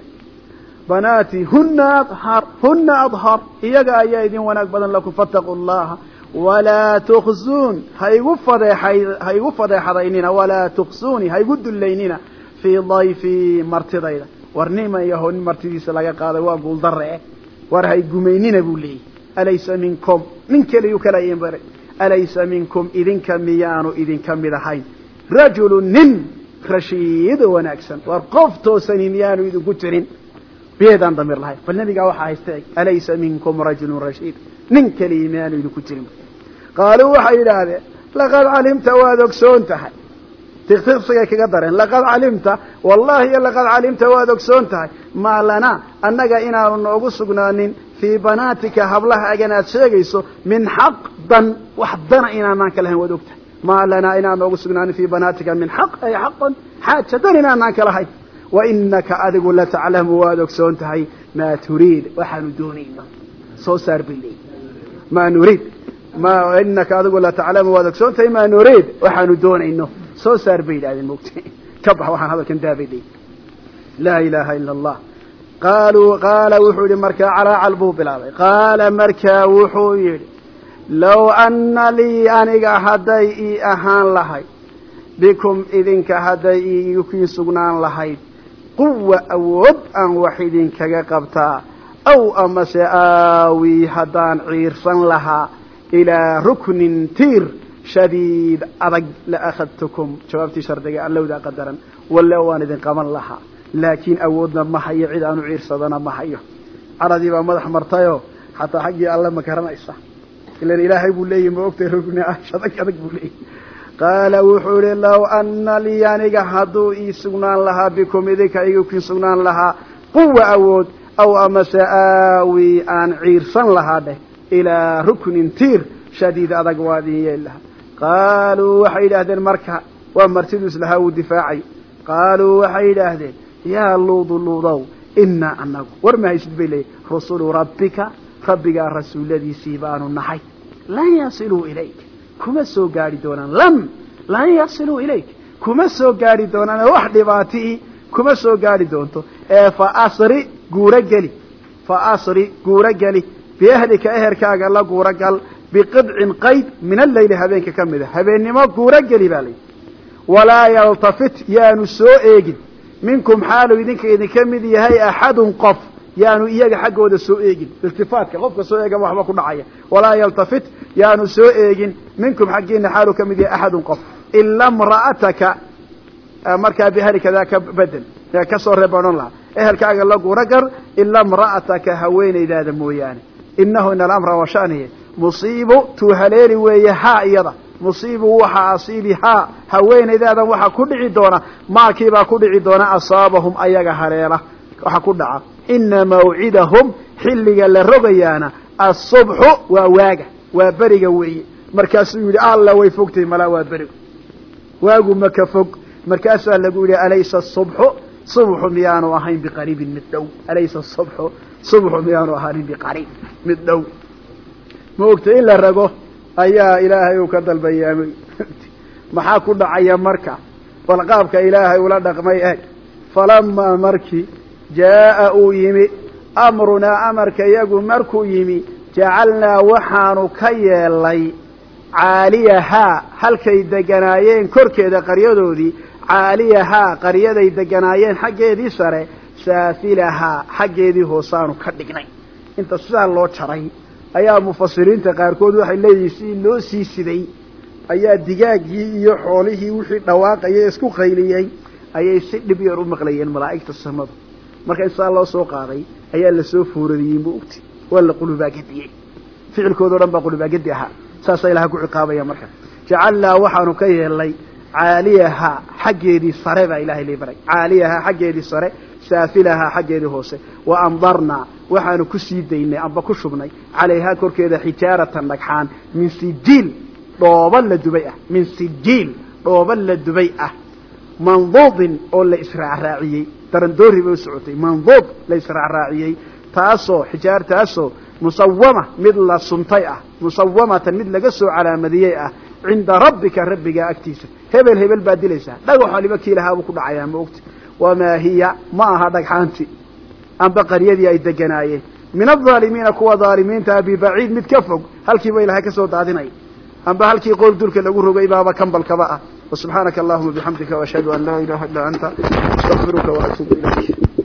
Banaati huna adhar huna adhar. Iyaga ayaa idin wanaag badan lakum fattaquu llaha walaa tuksuun haigu fadeeay ha igu fadeexadaynina walaa tuksuuni ha dullaynina fii dayfii martidayda. War nima yaho nin martidiisa laga qaaday waa guuldare eh. War hay gumaynina buu leeyahy alaysa minkum? Nin keliyu kalayin bare alaysa minkum? Idinka miyaanu idinka mid ahayn. Rajulu nin rashiid wanaagsan. War qof toosani miyaanu idinku jirin. Biyeedaan damir lahayn. Bal nebigaa waxaa haysta eg alaysa minkum rajulun rashiid. Nin keliya miyaanu idinku jirin. Qaaluu waxay yidhaahdeen laqad calimta waad ogsoon tahay tiqtiqsigay kaga dareen. Laqad calimta. Wallahi iyo laqad calimta waad ogsoon tahay. Maa lanaa annaga inaanu noogu sugnaanin fii banaatika hablaha agan aad sheegayso min xaq dan wax dana inaanaan ka lahayn waad og tahay maa lanaa inaan noogu sugnaanin fii banaatika min xaq ay xaqan xaaja dan inaanaan ka lahayn wa inaka adigu lataclamu waad ogsoon tahay. Maa turiid waxaanu doonayno soo saar bay leeyi maa nuriid ma inaka adigu lataclamu waad ogsoon maa nuriid waxaanu doonayno soo saar bay yidhahdeen mogta ka bax waxaan hadalkan daabay leeyi laa ilaaha ila allah qaaluu qaala wuxuu yihi markaa calaacal buu bilaabay. Qaala markaa wuxuu yidhi low anna lii aniga hadday ii ahaan lahayd bikum idinka hadday iikii sugnaan lahayd quwa awood aan wax idinkaga qabtaa aw amase aawii haddaan ciirsan lahaa ilaa ruknin tiir shadiid adag la akhadtukum jawaabtii shardiga allowdaa qadaran walle waan idin qaban lahaa laakiin awoodna ma hayo cid aanu ciirsadana ma hayo caradii baa madax martayoo xataa xaggii alle ma garanaysa ilan ilaahay buu leeyahy ma ogtay rugni ah adag adag buu leeyahy qaala wuxuu ihi low ana lii aniga hadduu ii sugnaan lahaa bikum idinka igu kin sugnaan lahaa quwa awood aw amase aawi aan ciirsan lahaa dheh ilaa ruknin tiir shadiid adag waa idin yeeli lahaa qaaluu waxay yidhaahdeen marka waa martidu islahaa uu difaacay. Qaaluu waxay yidhaahdeen yaa luudu luudow inaa anagu war ma haysid bay leeyihiin rusulu rabbika rabbigaa rasuuladiisii baanu nahay. Lan yasiluu ilayk kuma soo gaari doonaan. Lam lan yasiluu ilayk kuma soo gaari doonaan. Wax dhibaatii kuma soo gaari doonto. Ee fa asri guuro geli. Fa asri guuro geli. Biehlika eherkaaga la guuro gal biqidcin qayd min alleyli habeenka ka mid a habeennimo guuro geli baa layidhi walaa yaltafit yaanu soo eegin minkum xaalu idinka idinka mid yahay axadun qof yaanu iyaga xaggooda soo eegin iltifaatka qofka soo eegama waxba ku dhacaya walaa yaltafit yaanu soo eegin minkum xaggiina xaalu ka mid yahay axadun qof ila mra'ataka markaa bihelika daa ka bedel ka soo reeboonan lahaa ehelkaaga la guuro gar ila mra'ataka haweenaydaada mooyaane inahu in alamra musiibu tuu haleeli weeye haa iyada. Musiibu waxa asiibi haa. Haweenaydaadan waxa ku dhici doona. Maakiibaa ku dhici doona asaabahum ayaga haleela. Waxa ku dhaca. Ina mawcidahum xilliga la rogayaana. Asubxu waa waaga. Waa beriga weeye. Markaasuu yidhi alla way fogtahay malaa waa berigu waagu maka fog. Markaasaa lagu yidhi alaysa asubxu subxu miyaanu ahayn biqariibin mid dhow. Alaysa asubxu subxu miyaanu ahaanin biqariib mid dhow ma ogta in la rago ayaa ilaahay uu ka dalbayaamay maxaa ku dhacaya marka? Bal qaabka ilaahay ula dhaqmay eg falamaa markii jaa'a uu yimi amrunaa amarka iyagu markuu yimi jacalnaa waxaanu ka yeelnay caaliyahaa halkay deganaayeen korkeeda qaryadoodii caaliyahaa qaryaday deganaayeen xaggeedii sare saafilahaa xaggeedii hoosaanu ka dhignay. Inta sidaa loo jaray ayaa mufasiriinta qaarkood waxay leeyihiin si loo sii siday. Ayaa digaaggii iyo xoolihii wixii dhawaaqaya isku qayliyey ayay si dhib yar u maqlayeen malaa'igta samadu. Marka in saa loo soo qaaday ayaa la soo foorariyey ma ogti. Waa la qulubaagediyey ficilkoodao dhan baa qulubaagedi ahaa. Saasaa ilaha ku ciqaabaya marka. Jacalnaa waxaanu ka yeelnay caaliyahaa xaggeedii sare baa ilahay lii baray caaliyahaa xaggeedii sare saafilahaa xaggeedii hoose. Wa amdarnaa waxaanu ku sii daynay amba ku shubnay. Calayhaa korkeeda xijaaratan dhagxaan. Min sijiil dhooba la dubay ah. Min sijiil dhooba la dubay ah. Manduudin oo la israacraaciyey. Darandoori bay u socotay. Manduud la israacraaciyey. Taasoo xijaartaasoo musawama mid la suntay ah. Musawamatan mid laga soo calaamadiyey ah. Cinda rabbika rabbigaa agtiisa. Hebel hebel baad dilaysaa. Dhagax waliba kiilahaabuu ku dhacayaa ma ogti wamaa hiya? Ma aha dhagxaanti. Amba qaryadii ay deganaayeen. Min aaalimiina kuwa aalimiintaa bibaciid mid ka fog halkiiba ilahay ka soo daadinay amba halkii qoor dulka lagu rogay baaba kambalkaba ah. Subxaanaka allahuma bixamdika ashhadu an laa ilaha illa anta astafiruka waatuubu ilayk.